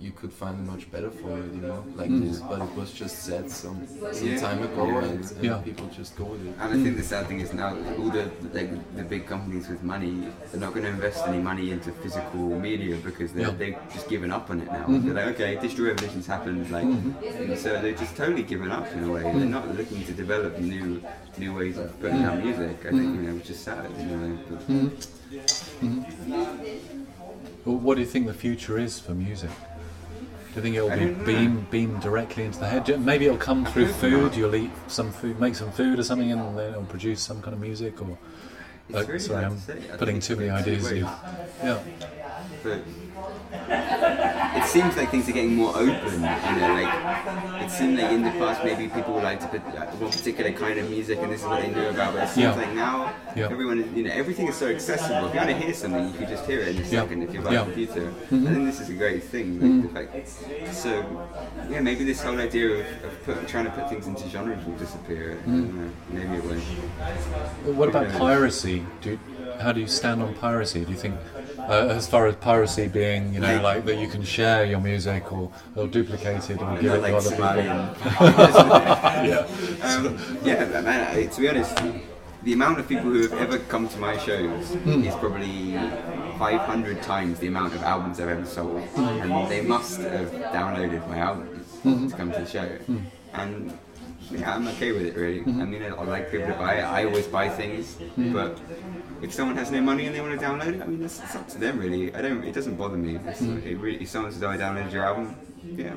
You could find much better for it, you know, like mm. this. But it was just said some some Yeah. time ago, Yeah. and, and Yeah. people just go with it. And I think the sad thing is now all the like, the big companies with money they're not going to invest any money into physical media because they're, Yeah. they've just given up on it now. Mm-hmm. They're like, okay, digital revolution's happened, like, mm-hmm. and so they're just totally given up in a way. They're not looking to develop new new ways of putting out mm-hmm. music. I think you know, which is sad. You know, but well, what do you think the future is for music? Do you think it'll be know. beamed, directly into the head? Maybe it'll come through food. You'll eat some food, make some food or something, and then it'll produce some kind of music. Or It's uh, really sorry, I'm to. Putting too many ideas. in you. ways. Yeah. but it seems like things are getting more open. You know, like it seemed like in the past maybe people would like to put one particular kind of music and this is what they knew about. But it seems Yeah. like now Yeah. everyone, is, you know, everything is so accessible. If you want to hear something, you can just hear it in a Yeah. second if you're by a computer. I think this is a great thing. Like, mm-hmm. the fact, so yeah, maybe this whole idea of, of put, trying to put things into genres will disappear. Don't. Mm-hmm. Maybe it will. What about piracy? Do you, how do you stand on piracy? Do you think, uh, as far as piracy being, you know, like that you can share your music or, or duplicate it or give it to other people? Yeah. Um, yeah, but man, to be honest, the amount of people who have ever come to my shows Hmm. is probably 500 times the amount of albums I've ever sold. And they must have downloaded my albums Hmm. to come to the show. And yeah, I'm okay with it really. Hmm. I mean, I like people to buy it. I always buy things, but if someone has no money and they want to download it, I mean, that's, it's up to them really. I don't. It doesn't bother me. It's, Hmm. it really, if someone says, "Oh, I downloaded your album," yeah,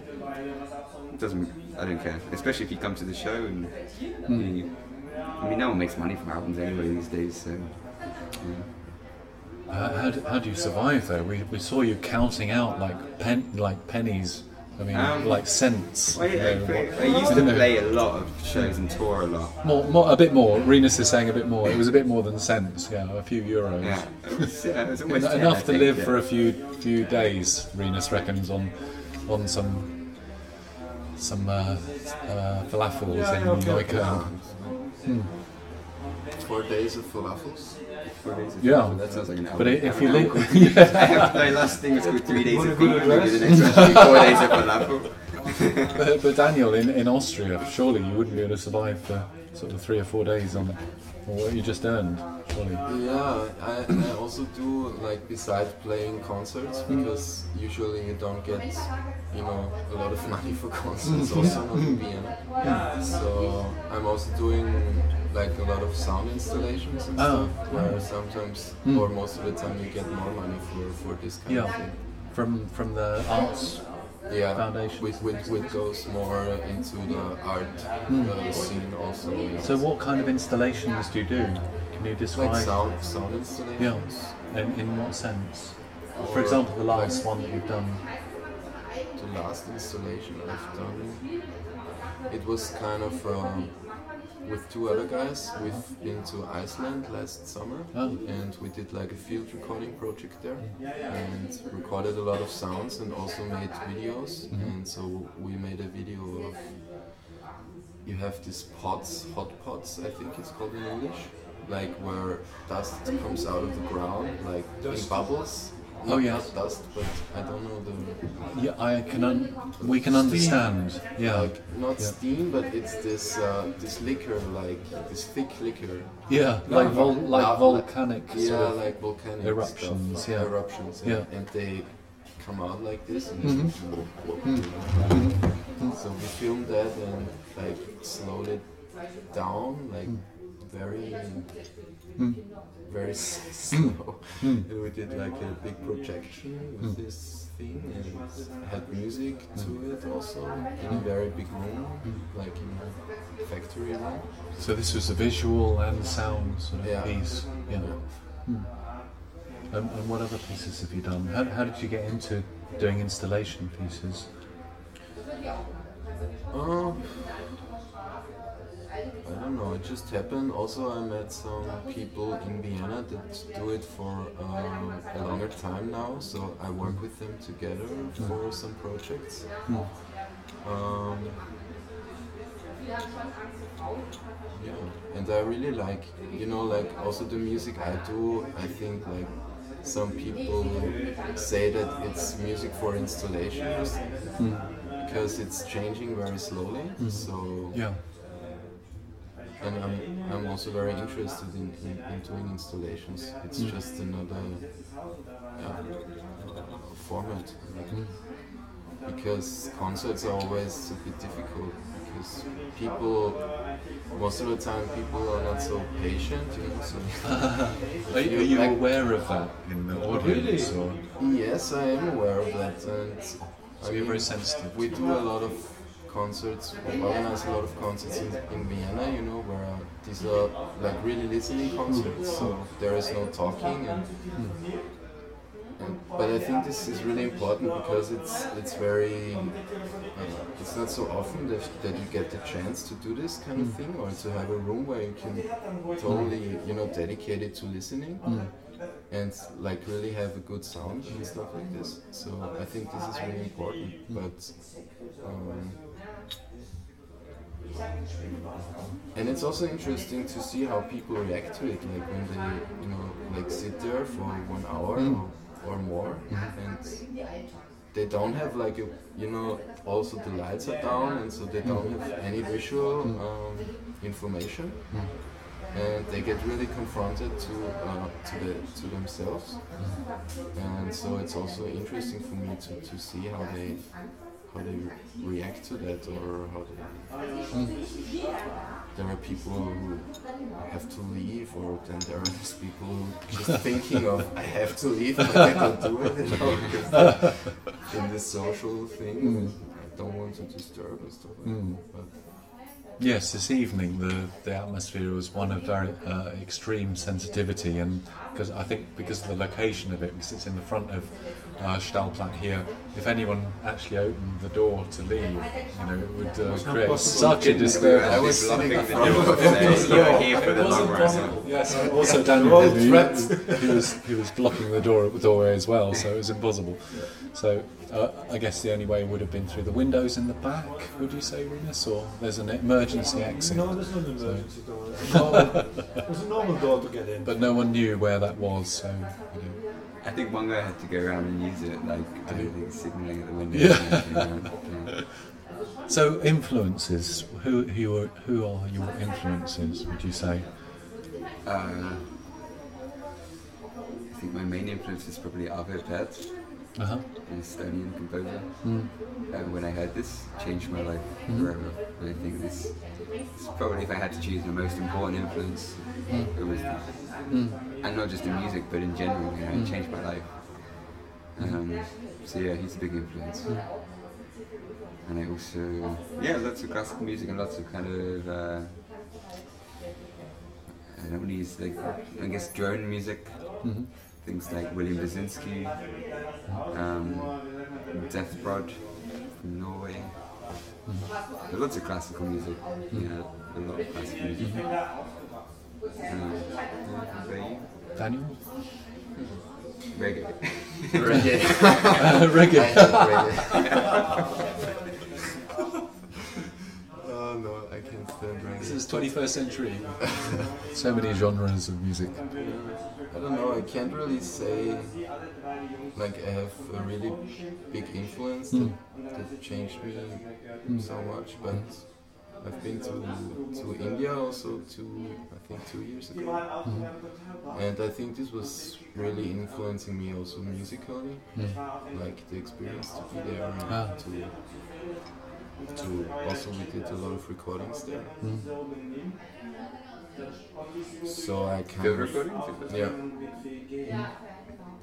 it doesn't. I don't care. Especially if you come to the show and you, I mean, no one makes money from albums anyway these days. So yeah. How, how, do, how do you survive though? We, we saw you counting out like pen like pennies. I mean, Um, like cents. I, you I, know, I used to play a lot of shows and tour a lot. More, more, a bit more. Rinus is saying a bit more. It was a bit more than sense. Yeah, a few euros. Yeah, it was, yeah, it was almost En- 10, enough to think, live yeah. for a few few days. Rinus reckons on on some some uh, uh, falafels Yeah, in yeah, okay. Neukölln. Four days of falafels. Four days of Yeah. travel, that sounds like an hour. But i- if you An live, I have my last thing was called three days of good beef, maybe the next one four days of falafel. but, but Daniel, in, in Austria, surely you wouldn't be able to survive for sort of three or four days on, on what you just earned. Surely. Yeah, I, I also do like besides playing concerts because usually you don't get you know a lot of money for concerts also not in Vienna. So I'm also doing like a lot of sound installations and Oh. stuff where sometimes Mm. or most of the time you get more money for, for this kind of thing. From from the arts. Yeah, Foundations. which, which, which goes more into the art uh, scene also. yes. So what kind of installations do you do? Can you describe? like sound sound installations. In, in what sense? For example, the like last one that you've done. the last installation I've done, it was kind of um, with two other guys. We've been to Iceland last summer, Oh. and we did like a field recording project there, and recorded a lot of sounds and also made videos. Mm-hmm. And so we made a video of. You have these pots, hot pots, I think it's called in English, like where dust comes out of the ground, like in bubbles. Oh, Not- yes. Dust, but I don't know the Yeah, I can. Un- we can understand. Yeah. like not Yeah. steam, but it's this uh, this liquor, like this thick liquor. Yeah, like vol- like Lava- volcanic Yeah, sort of. like volcanic eruptions, stuff. yeah. eruptions. Yeah. Yeah. and they come out like this. And Mhm. Mm-hmm. So we filmed that and like slowed it down, like very. Mm. Very s- slow, Mm. and we did like a big projection with this thing, and had music to it also in a very big room, like in a factory room. So this was a visual and sound sort of Yeah. piece. Yeah. Hmm. And, and what other pieces have you done? How, how did you get into doing installation pieces? Um, I don't know. It just happened. Also, I met some people in Vienna that do it for um, a longer time now. So I work with them together for some projects. Um, yeah, and I really like, you know, like also the music I do. I think like some people say that it's music for installations because it's changing very slowly. So Yeah. And I'm, I'm also very interested in, in, in doing installations. It's mm. just another yeah, format. like, mm. Because concerts are always a bit difficult because people, most of the time, people are not so patient, you know. So Are, you- are you Like- aware of that in the oh, audience? Or, yes, I am aware of that, and so you're very sensitive. We do a lot of concerts, we organize a lot of concerts in, in Vienna, you know, where uh, these are like really listening concerts, so there is no talking. And, and, but I think this is really important because it's it's very uh, it's not so often that, that you get the chance to do this kind of thing or to have a room where you can totally you know dedicate it to listening and like really have a good sound and stuff like this. So I think this is really important. But um, and it's also interesting to see how people react to it. Like when they you know like sit there for one hour hmm. or, or more mm-hmm. and they don't have like a you know also the lights are down and so they don't have hmm. any visual um, information. Hmm. And they get really confronted to uh, to the to themselves. And so it's also interesting for me to, to see how they how they re- react to that or how they there are people who have to leave or then there are these people who just thinking of I have to leave but I can't do it you know because in this social thing I don't want to disturb and stuff like Mm. that but Yes, this evening the, the atmosphere was one of very uh, extreme sensitivity, and because I think because of the location of it, because it's in the front of uh, Staalplaat here, if anyone actually opened the door to leave, you know, it would uh, create such a disturbance. was blocking the door was saying, you're here for It the long run. Yes, also All Daniel, who, threats. who was he was blocking the door the doorway as well, so it was impossible. So uh, I guess the only way would have been through the windows in the back. Would you say, Rinus, or there's an emergency exit? No, there's not an emergency door. A normal- There's a normal door to get in. But no one knew where that was, so you know. I think one guy had to go around and use it, like I think signalling at the window. Yeah. yeah. So influences. Who who are who are your influences? Would you say? Uh, I think my main influence is probably Arvo Pärt, Uh huh. an Estonian composer. Mm. Uh, when I heard this, changed my life Mhm. forever. And I think this, this probably, if I had to choose the most important influence, it was, Mm. and not just in music, but in general, you know, Mm. it changed my life. Um, so yeah, he's a big influence. Mm. And I also, yeah, lots of classical music and lots of kind of, uh, I don't want to use like, I guess drone music, Mhm. Things like William Basinski, um, Deathprod from Norway. There are lots of classical music. Yeah, a lot of classical music. Um, yeah, how? Daniel. Reggae. Reggae. Uh, reggae. oh no, I can't stand reggae. This is 21st century. so many genres of music. I don't know, I can't really say like I have a really big influence Mm. that, that changed me Mm. so much, but I've been to to India also to I think two years ago. Mhm. And I think this was really influencing me also musically, Mm. like the experience to be there and Ah. to to also we did a lot of recordings there. So I kind of recordings? yeah.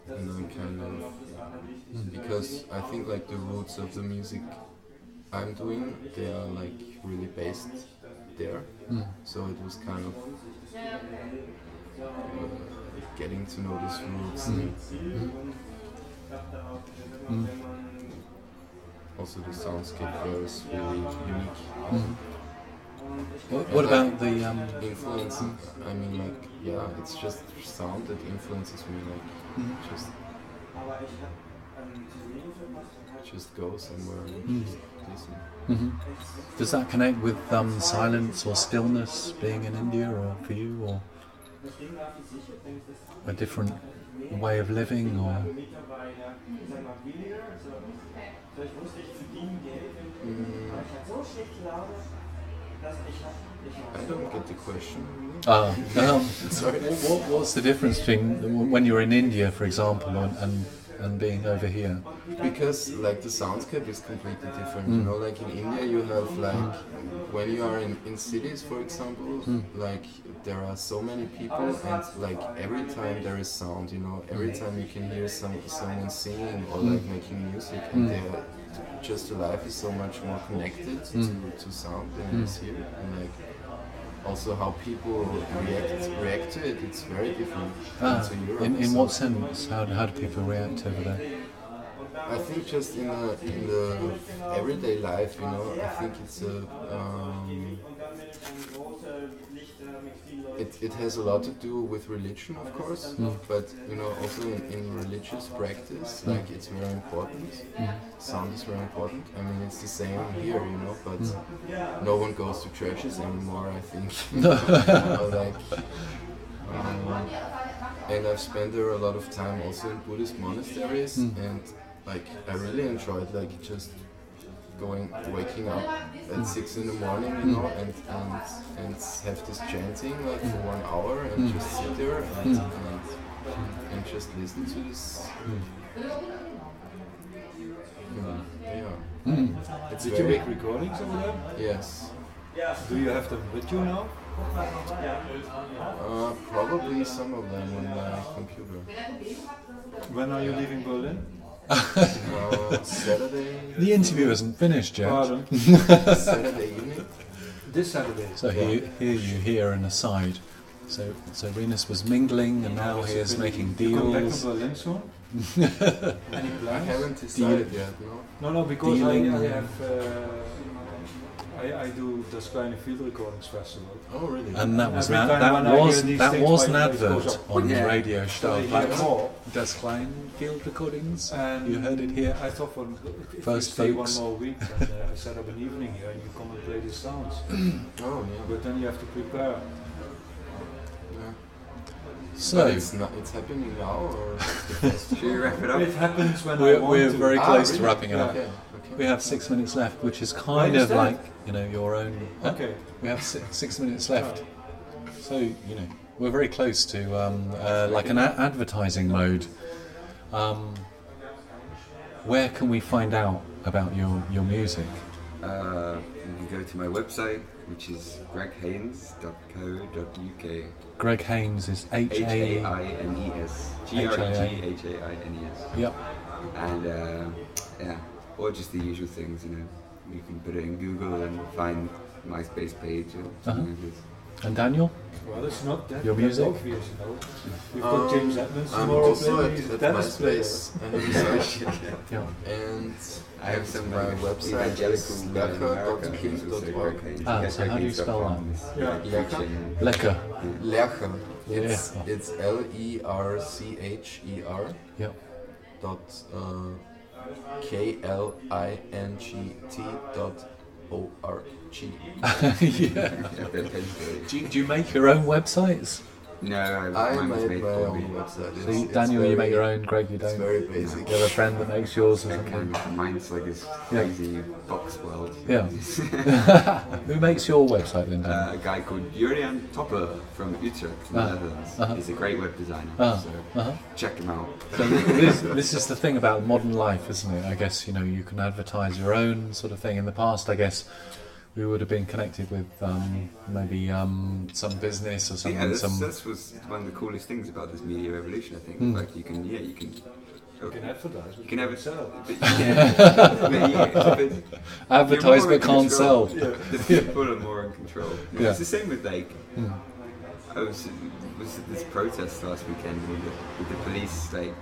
And I'm kind of because I think like the roots of the music I'm doing they are like really based there. Mm. So it was kind of uh, getting to know these roots Mm. Mm. also the soundscape there is really unique. What, what about the um, Influencing, I mean like yeah, it's just sound that influences me like Mm. just just go somewhere and Mm. just listen. mhm. Does that connect with um, silence or stillness being in India, or for you, or a different way of living, or Mm, I don't get the question really. um, Sorry. what, what's the difference between when you're in India, for example, and and, and being over here? Because like the soundscape is completely different, you Mm. know. Like in India, you have like when you are in, in cities, for example, Mm. like there are so many people, and like every time there is sound, you know. Every time you can hear some someone singing or like making music, and Mm. they are, just the life is so much more connected Mm. to, to sound than Mm. it is here, and like. Also, how people react react to it, it's very different Ah, to Europe. in, in so- what sense? How, do- how do people react over there? I think just in the in the everyday life, you know, I think it's a um, it, it has a lot to do with religion, of course, Mm. but you know, also in, in religious practice, like it's very important. Mm. Sound is very important. I mean, it's the same here, you know, but Mm. no one goes to churches anymore. I think. No. Or like, um, and I've spent there a lot of time also in Buddhist monasteries, Mm. and like I really enjoyed like just going, waking up at six in the morning, you know, and and and have this chanting like for one hour and Mm. just sit there and, Mm. and and just listen to this. Mm, yeah, Mm. it's Did you very make recordings of there? yes. Do you have them with you now? Uh, probably some of them on my computer. When are you leaving Berlin? Saturday, The interview isn't finished yet. Pardon. Saturday evening. this Saturday. So here, here you hear an aside. So, so Rinus was mingling, and now he is making You come back deals. to Berlin soon? Any I haven't decided yet, no. No, no, because Dealing. I, I have. Uh, I, I do the Kleine Field Recordings Festival. Oh, really? And that was an, time that when I was that was an advert on Yeah. radio So I show. hear Like, more. Das Klein Field Recordings. And You heard it here. I thought, well, if First you stay folks. one more week, then uh, I set up an evening here and you come and play these sounds. Oh, yeah. But then you have to prepare. yeah. So But it's not. It's happening now, or the festival? Should we wrap it up? It happens when we're, want we're to. very Ah, close to really? wrapping it up. Okay. Okay. We have six minutes left, which is kind of like you know your own. huh? Okay. We have six, six minutes left, so you know we're very close to um, uh, like an a- advertising mode. Um, where can we find out about your your music? Uh, you can go to my website, which is greghaines.co.uk. Greg Haines is H A I N E S. G R E G H A I N E S. Yep. And uh, yeah, or just the usual things, you know. You can put it in Google and find MySpace page or something like this. And Daniel? Well, it's not that, Your that music? obvious, you know. We've got James Edmonds I'm tomorrow also playing. at, at. MySpace and research, Yeah. and I have some my uh, website evangelical is guy in America who's also lercher.klingt.org. Ah, so how do you spell greghaines.com is, Yeah. like. Lecker. Lecher. It's it's L E R C H E R Yep. dot uh, K L I N G T dot O R G. yeah. Yeah, they're paid Do you, do you make your own websites? No, I, I made made my own website. So It's- you, it's Daniel, you make your own. Greg, you It's don't. very basic. You have a friend that makes yours or something. kind of- mine's like this crazy box world. Yeah. Who makes your website then, Uh, a guy called Jurian Topper from Utrecht in the Ah, Netherlands. uh-huh. He's a great web designer, Ah, so uh-huh. check him out. So this, this is the thing about modern life, isn't it? I guess you know you can advertise your own sort of thing. In the past, I guess we would have been connected with um, maybe um, some business or something. yeah, that's, some that's was one of the coolest things about this media revolution. I think, Mm. like you can, yeah, you can. You can advertise. You can have it sell. But you can, but you- but you're advertise more but in can't sell. Yeah. The people are more in control. You know, Yeah. It's the same with like Mm. I was was at this protest last weekend with the, with the police like.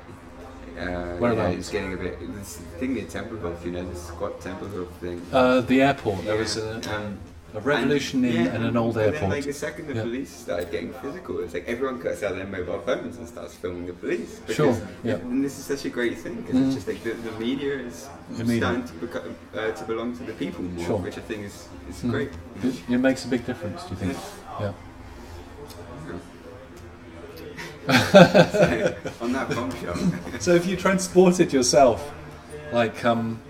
Uh, yeah, it's getting a bit. This thing near Tempelhof, you know, this squat Tempelhof thing. Uh, the airport. There was a, um, a revolution in, yeah, in an old and Then, like the second the Yeah. police started getting physical, it's like everyone cuts out their mobile phones and starts filming the police. Because, Sure, yeah. And this is such a great thing because Mm. it's just like the, the media is starting to, become, uh, to belong to the people more, Sure. which I think is, is Mm. great. It, it makes a big difference. Do you think? Yeah. So, on that bombshell, So if you transported yourself, like um,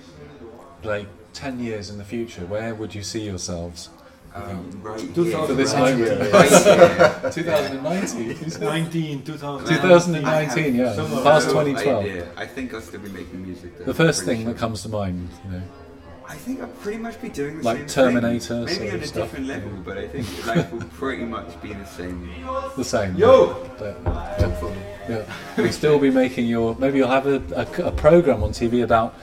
like ten years in the future, where would you see yourselves? um, right Two here, For this Right moment, here. right here. 2019. 19, 2000. 2019, yeah. Past 2012. idea. I think I'll still be making music. Though, The first thing sure. that comes to mind, you know. I think I'll pretty much be doing the Like same Terminator thing. Maybe on a stuff. different level, but I think life will pretty much be the same. The same. Yo! But, yeah, yeah. You'll still be making your. Maybe you'll have a, a, a program on TV about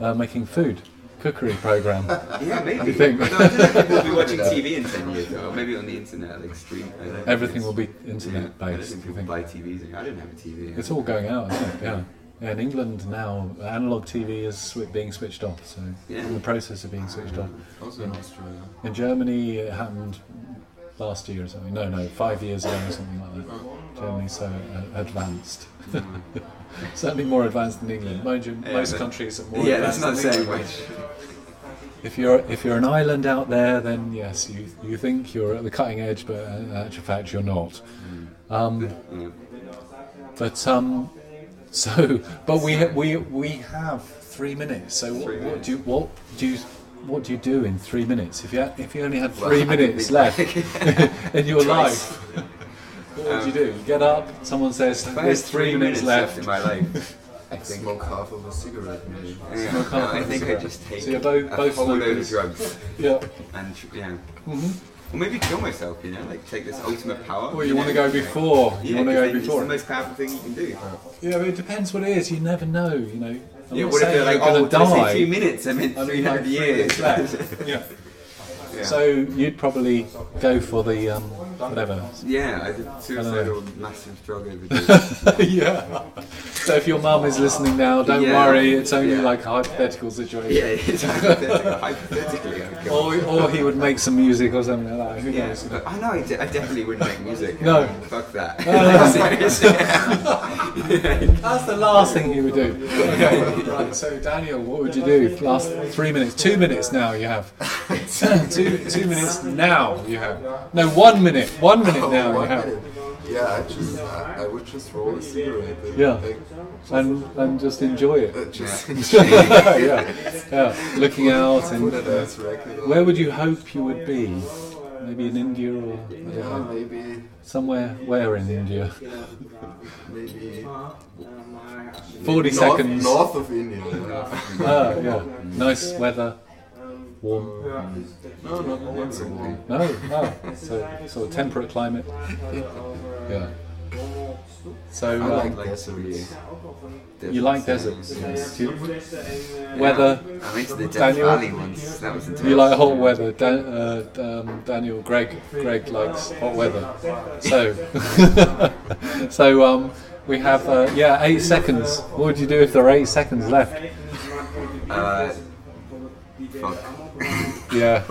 uh, making food, cookery program. Yeah, maybe. think? But I don't if people will be watching TV in 10 years, or maybe on the internet, like stream. I don't think Everything will be yeah, internet I don't based. think people think? buy TVs. I didn't have a TV. It's all going out, isn't it? Yeah. Yeah. In England now, analog TV is being switched off. So Yeah. in the process of being switched off. Also in Australia. In Germany, it happened last year or something. No, no, five years ago or something like that. Germany's so uh, advanced. Certainly more advanced than England. Mind you, Yeah, most countries are more Yeah, that's not saying much. If you're if you're an island out there, then yes, you you think you're at the cutting edge, but in actual fact you're not. Um, Yeah. but um, so but we we we have three minutes. So what, Three what do you what do you what do you do in three minutes? If you had, if you only had three I can minutes left in your Twice. life, what would you do? Get up, someone says there's had three, minutes, left. in my life, I think. Smoke half of a cigarette, maybe. Yeah, Smoke no, half I think. I'd just take So you're both- a both whole load of smokers. drugs Yeah. and tr- yeah, hmm or maybe kill myself. You know, like take this ultimate power. Well, you want to go before. You Yeah, want to go before. It's the most powerful thing you can do. Yeah, but it depends what it is. You never know. You know. I'm yeah, what if they're like, oh, going did to I say die. two minutes? I meant I mean, 300 like years. left. yeah. Yeah. So you'd probably go for the um, whatever. Yeah, I did suicidal massive drug overdose. yeah. So if your mum is listening now, don't Yeah. worry. It's only Yeah. like a hypothetical situation. yeah, it's hypothetical. Hypothetically, oh I'd. Or, or he would make some music or something like that. Who Yeah, knows? but I know I, I definitely wouldn't make music. No. Fuck that. no. Seriously. That's the last thing he would do. Okay, right. So Daniel, what would you do? Last three minutes, two minutes now. You have two two minutes now. You have no one minute. One minute Oh, now. One have minute. Yeah, I just I, I would just roll a cigarette. And Yeah. And and just enjoy it. uh, just yeah, yeah. Looking out and a dance record on. where would you hope you would be? Maybe in India or Yeah, maybe somewhere. Where in India? maybe 40 north, seconds. north of India. Yeah. Ah, yeah. Nice weather. Warm. No, not, not so warm. No, no. So, sort of temperate climate. Yeah. So, I um, like like deserts. you like deserts? Do you, weather? I went to the Death Daniel? Valley once. That was intense. You like hot weather? Dan, uh, um, Daniel, Greg, Greg likes hot weather. So, so um, we have uh, yeah eight seconds. What would you do if there are eight seconds left? Uh, fuck. Yeah,